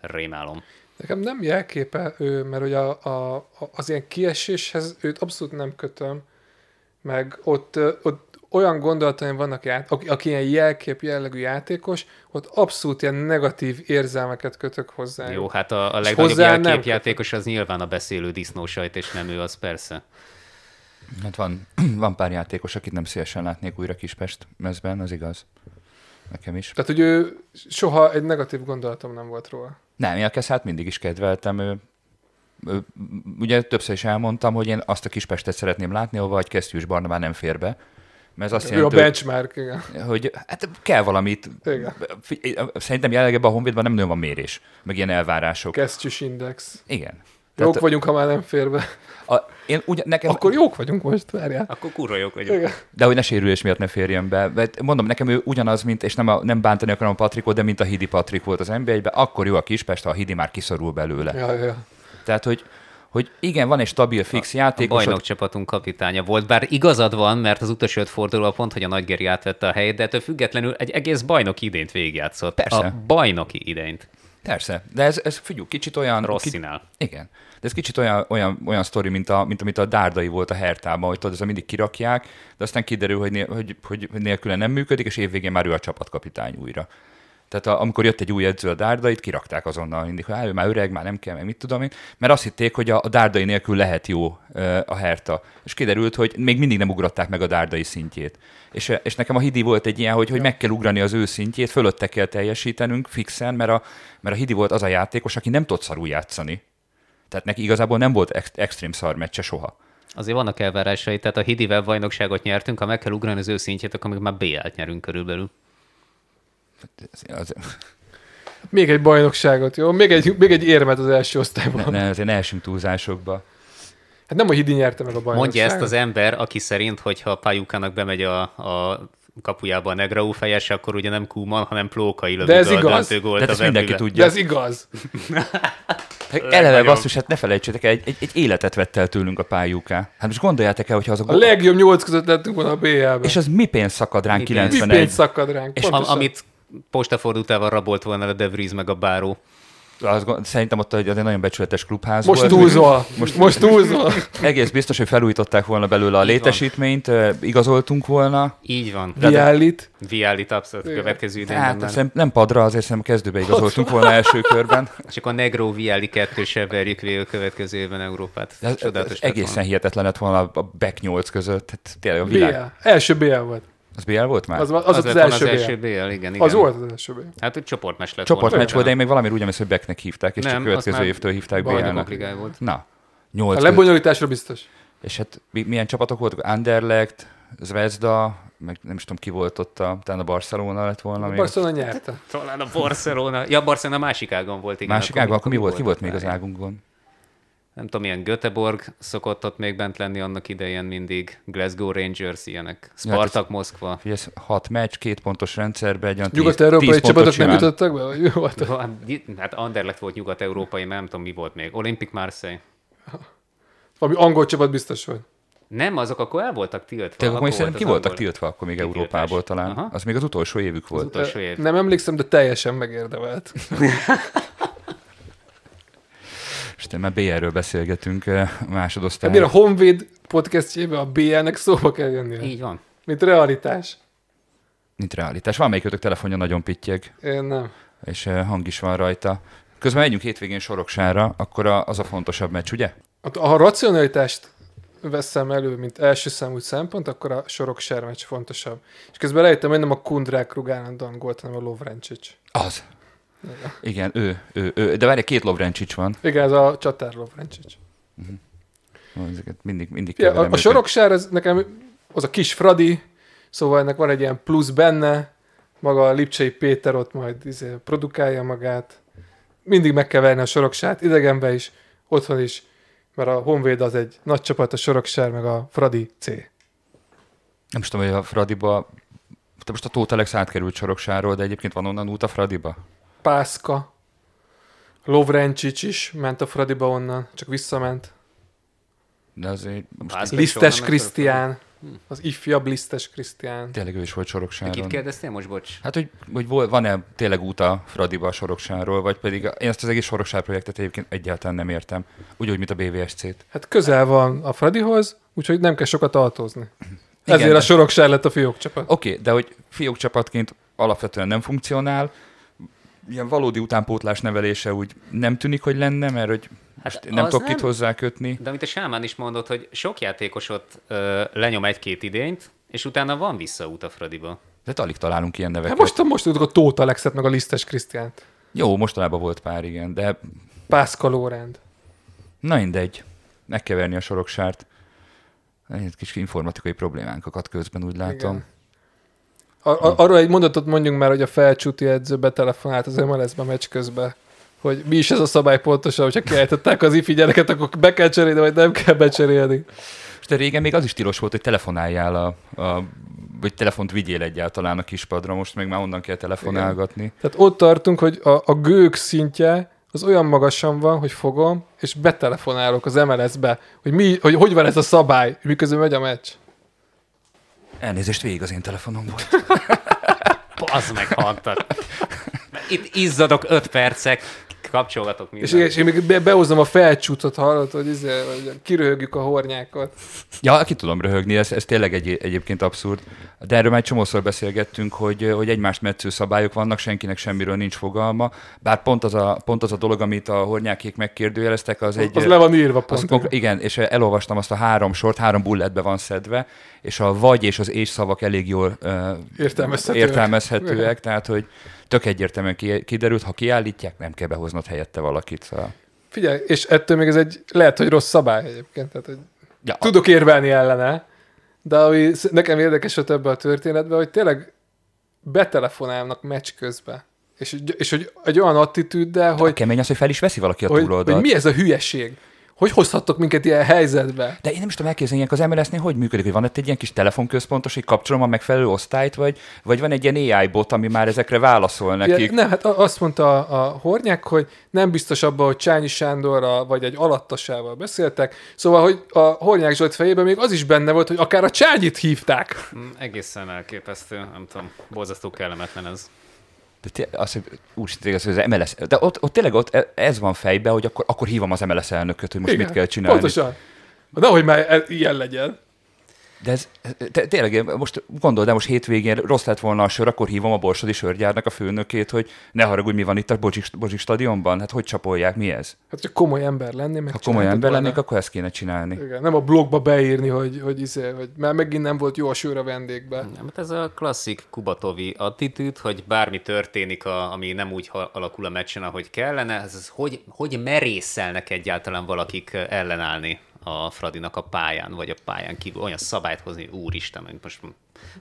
S3: rémálom.
S2: Nekem nem jelképe ő, mert hogy a, a, az ilyen kieséshez őt abszolút nem kötöm, meg ott, ott olyan gondolataim vannak, ját, aki, aki ilyen jelkép jellegű játékos, ott abszolút ilyen negatív érzelmeket kötök hozzá.
S3: Jó, hát a, a legnagyobb
S2: hozzá nem
S3: jelképjátékos az nyilván a beszélő disznósajt, és nem ő, az persze.
S1: Hát van, [clears throat] van pár játékos, akit nem szívesen látnék újra Kispest mezben, az igaz. Nekem is.
S2: Tehát, hogy ő soha egy negatív gondolatom nem volt róla.
S1: Nem, én a Keszát mindig is kedveltem. Ő, ugye többször is elmondtam, hogy én azt a Kispestet szeretném látni, ahova egy kesztyűs barna már nem fér be. Mert ez azt
S2: Ő a benchmark, igen.
S1: hogy, hogy hát kell valamit.
S2: Igen.
S1: Szerintem jelenleg ebben a Honvédban nem nagyon van mérés, meg ilyen elvárások.
S2: Kesztyűs index.
S1: Igen.
S2: Jók
S1: Tehát
S2: vagyunk, ha már nem fér be.
S1: a, én ugye, nekem,
S2: Akkor jók vagyunk most, várjál.
S3: Akkor kurva jók vagyunk.
S2: Igen.
S1: De hogy ne sérülés miatt ne férjen be. Mert mondom, nekem ő ugyanaz, mint, és nem, a, nem bántani akarom a Patrikot, de mint a Hidi Patrik volt az nba akkor jó a Kispest, ha a Hidi már kiszorul belőle.
S2: Ja, ja, ja.
S1: Tehát, hogy, hogy igen, van egy stabil, fix
S3: A
S1: játékos,
S3: bajnok csapatunk kapitánya volt, bár igazad van, mert az utolsó öt fordulóban pont, hogy a Nagygeri átvette a helyét, de ettől függetlenül egy egész bajnoki idényt végigjátszott.
S1: Persze.
S3: A bajnoki idényt.
S1: Persze, de ez, ez figyelj, kicsit olyan...
S3: Rossz
S1: ki,
S3: színál.
S1: igen. De ez kicsit olyan, olyan, olyan sztori, mint, a, mint amit a Dárdai volt a Hertában, hogy tudod, ez mindig kirakják, de aztán kiderül, hogy, né, hogy, hogy nélküle nem működik, és évvégén már ő a csapatkapitány újra. Tehát a, amikor jött egy új edző a Dárdait, kirakták azonnal mindig, hogy ő már öreg, már nem kell, meg mit tudom én, mert azt hitték, hogy a, a Dárdai nélkül lehet jó ö, a Herta. És kiderült, hogy még mindig nem ugrották meg a Dárdai szintjét. És, és nekem a Hidi volt egy ilyen, hogy, hogy meg kell ugrani az ő szintjét, fölötte kell teljesítenünk fixen, mert a, mert a Hidi volt az a játékos, aki nem tud szarul játszani. Tehát neki igazából nem volt ex- extrém szar meccse soha.
S3: Azért vannak elvárásai, tehát a Hidivel bajnokságot nyertünk, ha meg kell ugrani az ő szintjét, akkor még már BL-t nyerünk körülbelül.
S1: Ez- Az,
S2: Még egy bajnokságot, jó? Még egy, még egy érmet az első osztályban.
S1: ne, ne, azért ne esünk túlzásokba.
S2: Hát nem a Hidi nyerte meg a bajnokságot.
S3: Mondja ezt az ember, aki szerint, hogyha Pajukának bemegy a, a kapujába a Negrau fejes, akkor ugye nem Kuman, hanem Plókai lövi
S2: De ez igaz.
S1: De
S3: a
S1: ezt mindenki
S3: Wembleybe.
S2: De
S1: tudja.
S2: ez igaz. [laughs]
S1: Eleve basszus, hát ne felejtsétek el, egy, egy, egy életet vett el tőlünk a pályúká. Hát most gondoljátok el, hogyha az a,
S2: A legjobb nyolc között lettünk volna a BL-ben.
S1: És az mi pénz szakad ránk
S3: Mi pénz?
S2: Mi
S1: 91?
S2: pénz szakad ránk?
S1: És
S3: Am,
S2: Pontosan.
S3: amit postafordultával rabolt volna a De Vries meg a Báró.
S1: Az, gond- szerintem ott egy, egy nagyon becsületes klubház
S2: Most
S1: volt.
S2: túlzol. Most, most túlzol.
S1: Egész biztos, hogy felújították volna belőle a
S3: Így van.
S1: létesítményt, ö, igazoltunk volna.
S3: Így van.
S2: Viálit.
S3: Viálit abszolút
S2: Igen.
S3: következő idényben.
S1: Hát nem padra, azért szerintem kezdőbe igazoltunk volna első körben. [laughs]
S3: És akkor Negro Viáli kettősebb verjük végül következő évben Európát.
S1: Ez, ez egészen
S3: volna.
S1: hihetetlen lett volna a back 8 között. Tehát tényleg a világ.
S2: BL. Első BL volt.
S1: Az BL volt már?
S2: Az, az,
S3: Az,
S2: az, az, az első,
S3: az első
S2: BL.
S3: BL, igen, igen.
S2: Az volt az első BL.
S3: Hát, hogy csoportmeccs lett
S1: Csoportmeccs volt, de én még valami úgy emlékszem, hogy backnek hívták, és
S3: Nem,
S1: csak következő évtől hívták BL-nek.
S3: volt.
S1: Na,
S2: A
S1: 8 között.
S2: lebonyolításra biztos.
S1: És hát mi- milyen csapatok voltak? Anderlecht, Zvezda, meg nem is tudom ki volt ott, a, talán a Barcelona lett volna
S2: A
S1: még.
S2: Barcelona nyerte.
S3: Talán a Barcelona. Ja, Barcelona másik ágon volt, igen.
S1: Másik ágon, akkor mi volt? Ki volt még az águnkon?
S3: Nem tudom, ilyen Göteborg szokott ott még bent lenni annak idején mindig. Glasgow Rangers, ilyenek. Spartak Moszkva.
S1: Figyelj, ez hat meccs, két pontos rendszerben, egy olyan tíz-
S2: Nyugat-európai csapatok nem jutottak be? Vagy volt?
S3: Hát, Hát Anderlecht volt nyugat-európai, nem tudom mi volt még. Olympic Marseille.
S2: Valami angol csapat biztos volt.
S3: Nem, azok akkor el voltak tiltva.
S1: Te akkor szerintem
S3: volt
S1: ki
S3: az
S1: voltak
S3: angol.
S1: tiltva akkor még
S3: Kitiltás.
S1: Európából talán.
S3: Aha.
S1: Az még az utolsó évük volt.
S3: utolsó év.
S2: Nem emlékszem, de teljesen megérdemelt. [laughs]
S1: És te már BR-ről beszélgetünk eh, a másodosztály.
S2: Ebben a Honvéd podcastjében a BL-nek szóba kell jönnie.
S3: Így van.
S2: Mint realitás.
S1: Mint realitás. Valamelyikőtök telefonja nagyon pittyeg,
S2: Én nem.
S1: és eh, hang is van rajta. Közben megyünk hétvégén Soroksára, akkor a, az a fontosabb meccs, ugye?
S2: Ha a racionalitást veszem elő, mint első számú szempont, akkor a sorok sermecs fontosabb. És közben rájöttem, hogy nem a Kundrák Rugánandon gólt, hanem a Lovrencsics.
S1: Az. Igen, ő, ő, ő. De várj, két Lovrencsics van.
S2: Igen, ez a csatár Lovrencsics.
S1: Ezeket mindig, mindig
S2: Ja, a, a soroksár, ez nekem az a kis Fradi, szóval ennek van egy ilyen plusz benne, maga a Lipcsei Péter ott majd izé, produkálja magát. Mindig meg kell verni a soroksát, idegenbe is, otthon is, mert a Honvéd az egy nagy csapat, a soroksár, meg a Fradi C.
S1: Nem is tudom, hogy a Fradiba... Te most a Tóth Alex átkerült Soroksáról, de egyébként van onnan út a Fradiba?
S2: Pászka, Lovrencsics is ment a Fradiba onnan, csak visszament.
S1: De azért most
S2: Lisztes Krisztián. Az ifjabb Lisztes Krisztián.
S1: tényleg ő is volt
S3: Kit
S1: Soroksáron.
S3: kérdeztél most, bocs?
S1: Hát, hogy, hogy van-e tényleg út a Fradiba a Soroksáról, vagy pedig én ezt az egész Soroksár projektet egyébként egyáltalán nem értem. Úgy, mint a BVSC-t.
S2: Hát közel van a Fradihoz, úgyhogy nem kell sokat.
S1: Igen,
S2: Ezért
S1: de-
S2: a Soroksár lett a fiók csapat.
S1: Oké, okay, de hogy fiók csapatként alapvetően nem funkcionál, ilyen valódi utánpótlás nevelése úgy nem tűnik, hogy lenne, mert hogy
S3: Hát
S1: hát nem tudok
S3: nem-
S1: itt hozzá kötni.
S3: De amit a Sámán is mondott, hogy sok játékos ott ö, lenyom egy-két idényt, és utána van visszaút a Fradiba.
S1: De alig találunk ilyen neveket.
S2: Hát most, most tudok a Tóth Alexet, meg a Lisztes Krisztiánt.
S1: Jó, mostanában volt pár, igen, de
S2: Pászka Lórend.
S1: na mindegy. Meg kell verni a soroksárt. Egy kis informatikai problémánk akadt közben, úgy látom.
S2: Igen. Ar- ar- arról egy mondatot mondjunk már, hogy a felcsúti edző betelefonált az MLS-be meccs közben, hogy mi is ez a szabály pontosan, hogyha kiállították az ifi gyereket, akkor be kell cserélni, vagy nem kell becserélni.
S1: És de régen még az is tilos volt, hogy telefonáljál a, a vagy telefont vigyél egyáltalán a kispadra, most meg már onnan kell telefonálgatni.
S2: Tehát ott tartunk, hogy a, a gők szintje az olyan magasan van, hogy fogom, és betelefonálok az MLS-be, hogy, mi, hogy hogy van ez a szabály, miközben megy a meccs.
S1: Elnézést, végig az én telefonom volt. [laughs]
S3: Az meghaltad. Itt izzadok öt percek, kapcsolgatok
S2: És,
S3: mindent.
S2: és én még be, behozom a felcsútot, hallod, hogy, izé, hogy kiröhögjük a hornyákat.
S1: Ja, ki tudom röhögni, ez, ez tényleg egy, egyébként abszurd. De erről már egy csomószor beszélgettünk, hogy, hogy egymást metsző szabályok vannak, senkinek semmiről nincs fogalma. Bár pont az a, pont az a dolog, amit a hornyákék megkérdőjeleztek, az egy...
S2: Az le van írva pont.
S1: konkrét, igen, és elolvastam azt a három sort, három bulletbe van szedve, és a vagy és az és szavak elég jól uh,
S2: Értelmezhetőek.
S1: értelmezhetőek, tehát hogy tök egyértelműen ki- kiderült, ha kiállítják, nem kell behoznod helyette valakit. Szóval.
S2: Figyelj, és ettől még ez egy, lehet, hogy rossz szabály egyébként. Tehát, hogy
S1: Ja,
S2: tudok érvelni ellene, de ami nekem érdekes volt ebbe a történetben, hogy tényleg betelefonálnak meccs közben. És, és hogy egy olyan attitűddel,
S1: hogy...
S2: hogy,
S1: kemény az, hogy fel is veszi valaki a
S2: hogy,
S1: túloldalt.
S2: hogy mi ez a hülyeség? Hogy hozhattok minket ilyen helyzetbe?
S1: De én nem is tudom elképzelni, ilyenkor az MLS-nél hogy működik, hogy van ott egy ilyen kis telefonközpontos, hogy kapcsolom a megfelelő osztályt, vagy, vagy van egy ilyen AI bot, ami már ezekre válaszol nekik.
S2: Ilyen, nem, hát azt mondta a, a Hornyák, hogy nem biztos abban, hogy Csányi Sándorral vagy egy alattasával beszéltek, szóval, hogy a Hornyák Zsolt fejében még az is benne volt, hogy akár a Csányit hívták.
S3: Mm, Egészen elképesztő, nem tudom, borzasztó kellemetlen ez.
S1: De az, hogy úgy igaz, hogy az MLS, de ott, ott tényleg ott e- ez van fejbe, hogy akkor, akkor hívom az MLS elnököt, hogy most
S2: Igen,
S1: mit kell csinálni.
S2: Pontosan. Nehogy már e- ilyen legyen.
S1: De ez, te, tényleg, most gondold, de most hétvégén rossz lett volna a sor, akkor hívom a Borsodi sörgyárnak a főnökét, hogy ne haragudj, mi van itt a Bozsik, Bozsik stadionban? Hát hogy csapolják, mi ez?
S2: Hát, hogyha komoly ember lennél, meg
S1: Ha komoly ember lennék, akkor ezt kéne csinálni.
S2: Igen, nem a blogba beírni, hogy, hogy, izé, hogy már megint nem volt jó a sör a vendégbe.
S3: Nem, hát ez a klasszik kubatovi attitűd, hogy bármi történik, a, ami nem úgy alakul a meccsen, ahogy kellene, ez, ez hogy, hogy merészelnek egyáltalán valakik ellenállni a Fradinak a pályán, vagy a pályán kívül olyan szabályt hozni, úristen, hogy most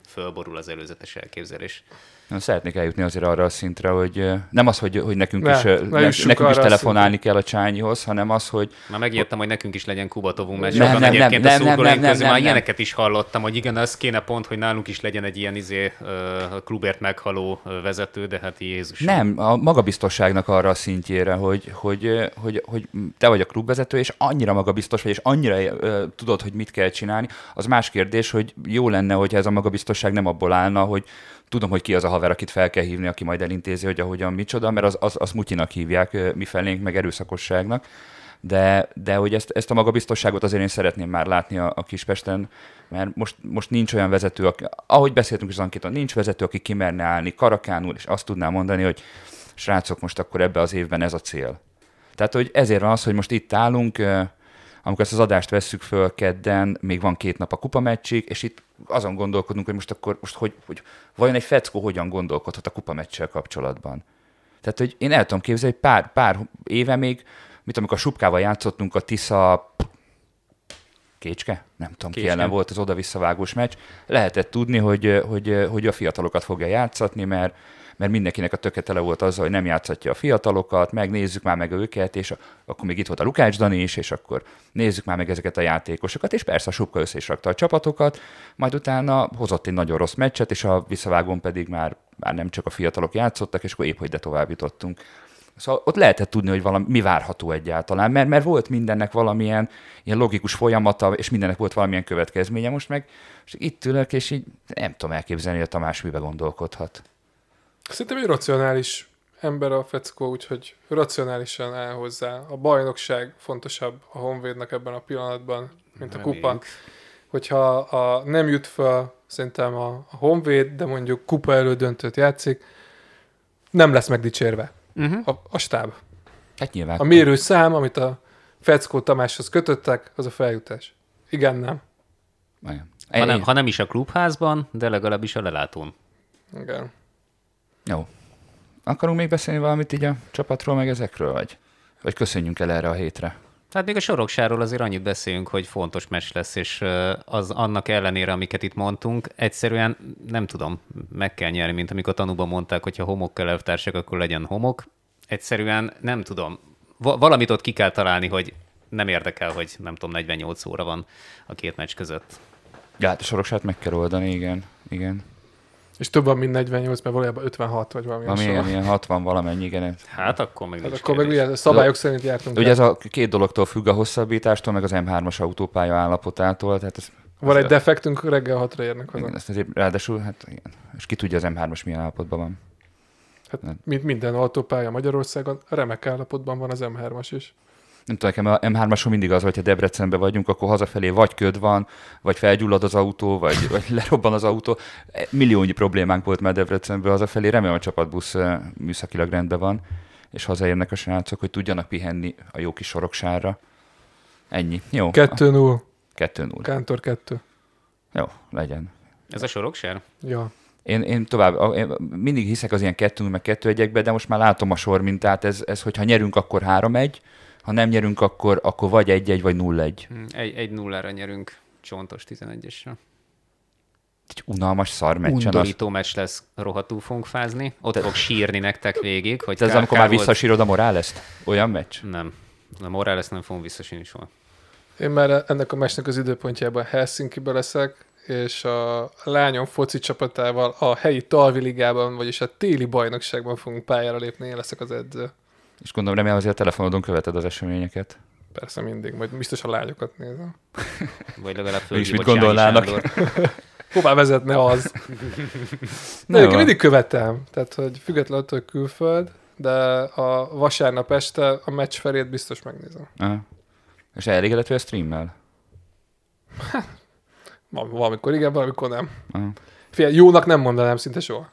S3: fölborul az előzetes elképzelés.
S1: Na, Szeretnék eljutni azért arra a szintre, hogy nem az, hogy, hogy nekünk
S2: Ne,
S1: is,
S2: ne
S1: nekünk is telefonálni kell a csányihoz, hanem az, hogy
S3: Már megijedtem, hogy nekünk is legyen kubatovunk, mert
S1: Nem,
S3: sokan
S1: nem, nem,
S3: egyébként
S1: nem,
S3: a
S1: nem, nem,
S3: közül
S1: nem,
S3: már
S1: nem.
S3: ilyeneket is hallottam, hogy igen, az kéne pont, hogy nálunk is legyen egy ilyen izé, klubért meghaló vezető, de hát Jézus.
S1: Nem, a magabiztosságnak arra a szintjére, hogy, hogy, hogy, hogy te vagy a klubvezető, és annyira magabiztos vagy, és annyira uh, tudod, hogy mit kell csinálni. Az más kérdés, hogy jó lenne, hogyha ez a magabiztosság nem abból állna, hogy tudom, hogy ki az a haver, akit fel kell hívni, aki majd elintézi, hogy ahogyan micsoda, mert az, az, az mutyinak hívják mi felénk, meg erőszakosságnak. De, de hogy ezt, ezt a magabiztosságot azért én szeretném már látni a, a Kispesten, mert most, most nincs olyan vezető, aki, ahogy beszéltünk is az ankéton, nincs vezető, aki kimerne állni karakánul, és azt tudná mondani, hogy srácok, most akkor ebbe az évben ez a cél. Tehát, hogy ezért van az, hogy most itt állunk, amikor ezt az adást vesszük föl kedden, még van két nap a kupameccsig, és itt azon gondolkodunk, hogy most akkor, most hogy, hogy vajon egy feckó hogyan gondolkodhat a kupameccsel kapcsolatban. Tehát, hogy én el tudom képzelni, hogy pár, pár éve még, mit amikor a Subkával játszottunk a Tisza Kécske? Nem tudom, ki
S3: Kécske.
S1: ellen volt az oda-visszavágós meccs. Lehetett tudni, hogy, hogy, hogy a fiatalokat fogja játszatni, mert, mert mindenkinek a töke tele volt azzal, hogy nem játszatja a fiatalokat, megnézzük már meg őket, és akkor még itt volt a Lukács Dani is, és akkor nézzük már meg ezeket a játékosokat, és persze a Subka össze is rakta a csapatokat, majd utána hozott egy nagyon rossz meccset, és a visszavágón pedig már, már nem csak a fiatalok játszottak, és akkor épp hogy de tovább jutottunk. Szóval ott lehetett tudni, hogy valami, mi várható egyáltalán, mert, mert volt mindennek valamilyen ilyen logikus folyamata, és mindennek volt valamilyen következménye. Most meg és itt ülök, és így nem tudom elképzelni, hogy a Tamás mibe gondolkodhat.
S2: Szerintem egy racionális ember a feckó, úgyhogy racionálisan áll hozzá. A bajnokság fontosabb a Honvédnak ebben a pillanatban, mint a kupa.
S3: Reméljük.
S2: Hogyha a, nem jut fel szerintem a, a Honvéd, de mondjuk kupa elődöntőt játszik, nem lesz megdicsérve
S3: Uh-huh.
S2: a, a stáb.
S1: Hát nyilván.
S2: A mérőszám, amit a Feckó Tamáshoz kötöttek, az a feljutás. Igen, nem.
S1: Igen.
S3: Ha, nem, ha nem is a klubházban, de legalábbis a lelátón.
S2: Igen.
S1: Jó. Akarunk még beszélni valamit így a csapatról, meg ezekről, vagy? Vagy köszönjünk el erre a hétre?
S3: Hát még a soroksáról azért annyit beszélünk, hogy fontos meccs lesz, és az annak ellenére, amiket itt mondtunk, egyszerűen nem tudom, meg kell nyerni, mint amikor tanúban mondták, hogy ha homok kell elvtársak, akkor legyen homok. Egyszerűen nem tudom. Va- valamit ott ki kell találni, hogy nem érdekel, hogy nem tudom, 48 óra van a két meccs között.
S1: Ja, hát a soroksát meg kell oldani, igen. Igen.
S2: És több van, mint 48, mert valójában 56 vagy valami
S1: Valami
S2: hasonló.
S1: ilyen, ilyen 60 valamennyi, igen.
S3: Hát akkor meg
S2: Hát akkor meg ugye szabályok szerint jártunk.
S1: Ugye
S2: el.
S1: ez a két dologtól függ a hosszabbítástól, meg az M3-as autópálya állapotától, tehát ez,
S2: Van egy defektünk, reggel 6-ra érnek haza.
S1: igen, ezt azért ráadásul, hát igen. És ki tudja az M3-as milyen állapotban van.
S2: Hát, mint minden autópálya Magyarországon, remek állapotban van az M3-as is.
S1: Nem tudom, nekem a M3-ason mindig az, hogy ha Debrecenben vagyunk, akkor hazafelé vagy köd van, vagy felgyullad az autó, vagy, vagy [laughs] lerobban az autó. Milliónyi problémánk volt már Debrecenben hazafelé. Remélem a csapatbusz eh, műszakilag rendben van, és hazaérnek a srácok, hogy tudjanak pihenni a jó kis soroksára. Ennyi. Jó.
S2: 2-0,
S1: 2-0.
S2: Kántor 2.
S1: Jó, legyen.
S3: Ez a soroksár?
S2: Ja.
S1: Én, én tovább, én mindig hiszek az ilyen kettő meg kettő egyekbe, de most már látom a sor mintát, ez, ez hogyha nyerünk, akkor 3-1, ha nem nyerünk, akkor, akkor vagy 1-1, vagy 0-1.
S3: Hm, Egy, egy nullára nyerünk csontos 11-esre.
S1: Egy unalmas szar meccsen. Az,
S3: Undorító meccs lesz, rohadtul fogunk fázni. Ott fog sírni nektek végig, hogy
S1: ez
S3: kár-
S1: amikor már visszasírod a morales Olyan meccs?
S3: Nem. A Morales nem fogom visszasírni soha.
S2: Én már ennek a meccsnek az időpontjában Helsinki-be leszek, és a lányom foci csapatával a helyi Talvi ligában, vagyis a téli bajnokságban fogunk pályára lépni, én leszek az edző.
S1: És gondolom, remélem azért a telefonodon követed az eseményeket.
S2: Persze mindig, majd biztos a lányokat nézem. [laughs]
S3: Vagy legalább
S1: Mégis
S3: fölhívod
S1: mit gondolnának? [laughs]
S2: Hová vezetne az? [laughs]
S1: Na
S2: én mindig követem, tehát hogy függetlenül attól, külföld, de a vasárnap este a meccs felét biztos megnézem.
S1: Aha. És elégedett vagy a streammel?
S2: Val- Valamikor igen, valamikor nem.
S1: Aha.
S2: Figyelj, jónak nem mondanám szinte soha.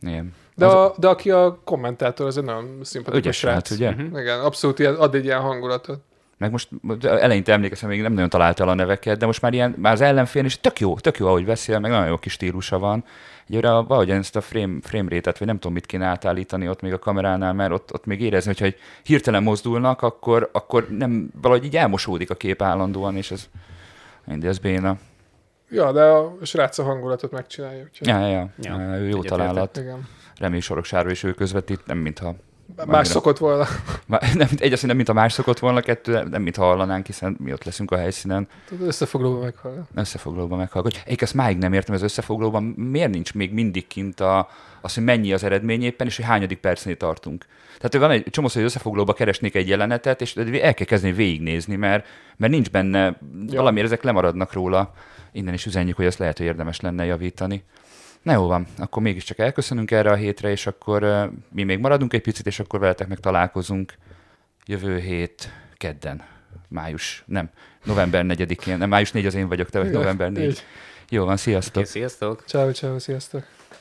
S1: Igen.
S2: De,
S1: Az-
S2: a, de aki a kommentátor, az egy nagyon szimpatikus
S1: Ügyes
S2: srác.
S1: srác, ugye?
S3: Mhm.
S2: Igen, abszolút ilyen, ad egy ilyen hangulatot.
S1: Meg most eleinte emlékezem, még nem nagyon találta el a neveket, de most már ilyen, már az ellenfél is tök jó, tök jó, ahogy beszél, meg nagyon jó kis stílusa van. Egyre valahogy ezt a frame, frame rate vagy nem tudom, mit kéne átállítani ott még a kameránál, mert ott, ott még érezni, hogyha egy hirtelen mozdulnak, akkor, akkor nem, valahogy így elmosódik a kép állandóan, és ez, mindig ez béna.
S2: Ja, de a srác a hangulatot megcsinálja. Úgyhogy...
S1: Ja, ja, ja.
S3: Ja,
S1: jó találat.
S2: Igen.
S1: Reméljük Soroksáról is ő közvetít, nem mintha
S2: Más
S1: Annyira.
S2: szokott volna. [laughs]
S1: Nem, egy azt, nem mint a más szokott volna, kettő, nem mint ha hallanánk, hiszen mi ott leszünk a helyszínen.
S2: Tudod, Összefoglalóban meghallgat.
S1: Összefoglalóban meghallgatjuk. Egyik ezt máig nem értem, az összefoglalóban miért nincs még mindig kint a, az, hogy mennyi az eredmény éppen, és hogy hányadik percnél tartunk. Tehát van egy csomó, hogy összefoglalóba keresnék egy jelenetet, és el kell kezdeni végignézni, mert, mert nincs benne, ja. valamiért ezek lemaradnak róla. Innen is üzenjük, hogy ezt lehet, hogy érdemes lenne javítani. Na jó van, akkor mégiscsak elköszönünk erre a hétre, és akkor mi még maradunk egy picit, és akkor veletek meg találkozunk jövő hét kedden, május, nem, november 4-én, nem, május 4 az én vagyok, te vagy
S2: Igen,
S1: november 4.
S2: így.
S1: Jó van, sziasztok!
S3: Oké, sziasztok!
S2: Ciao, ciao, sziasztok.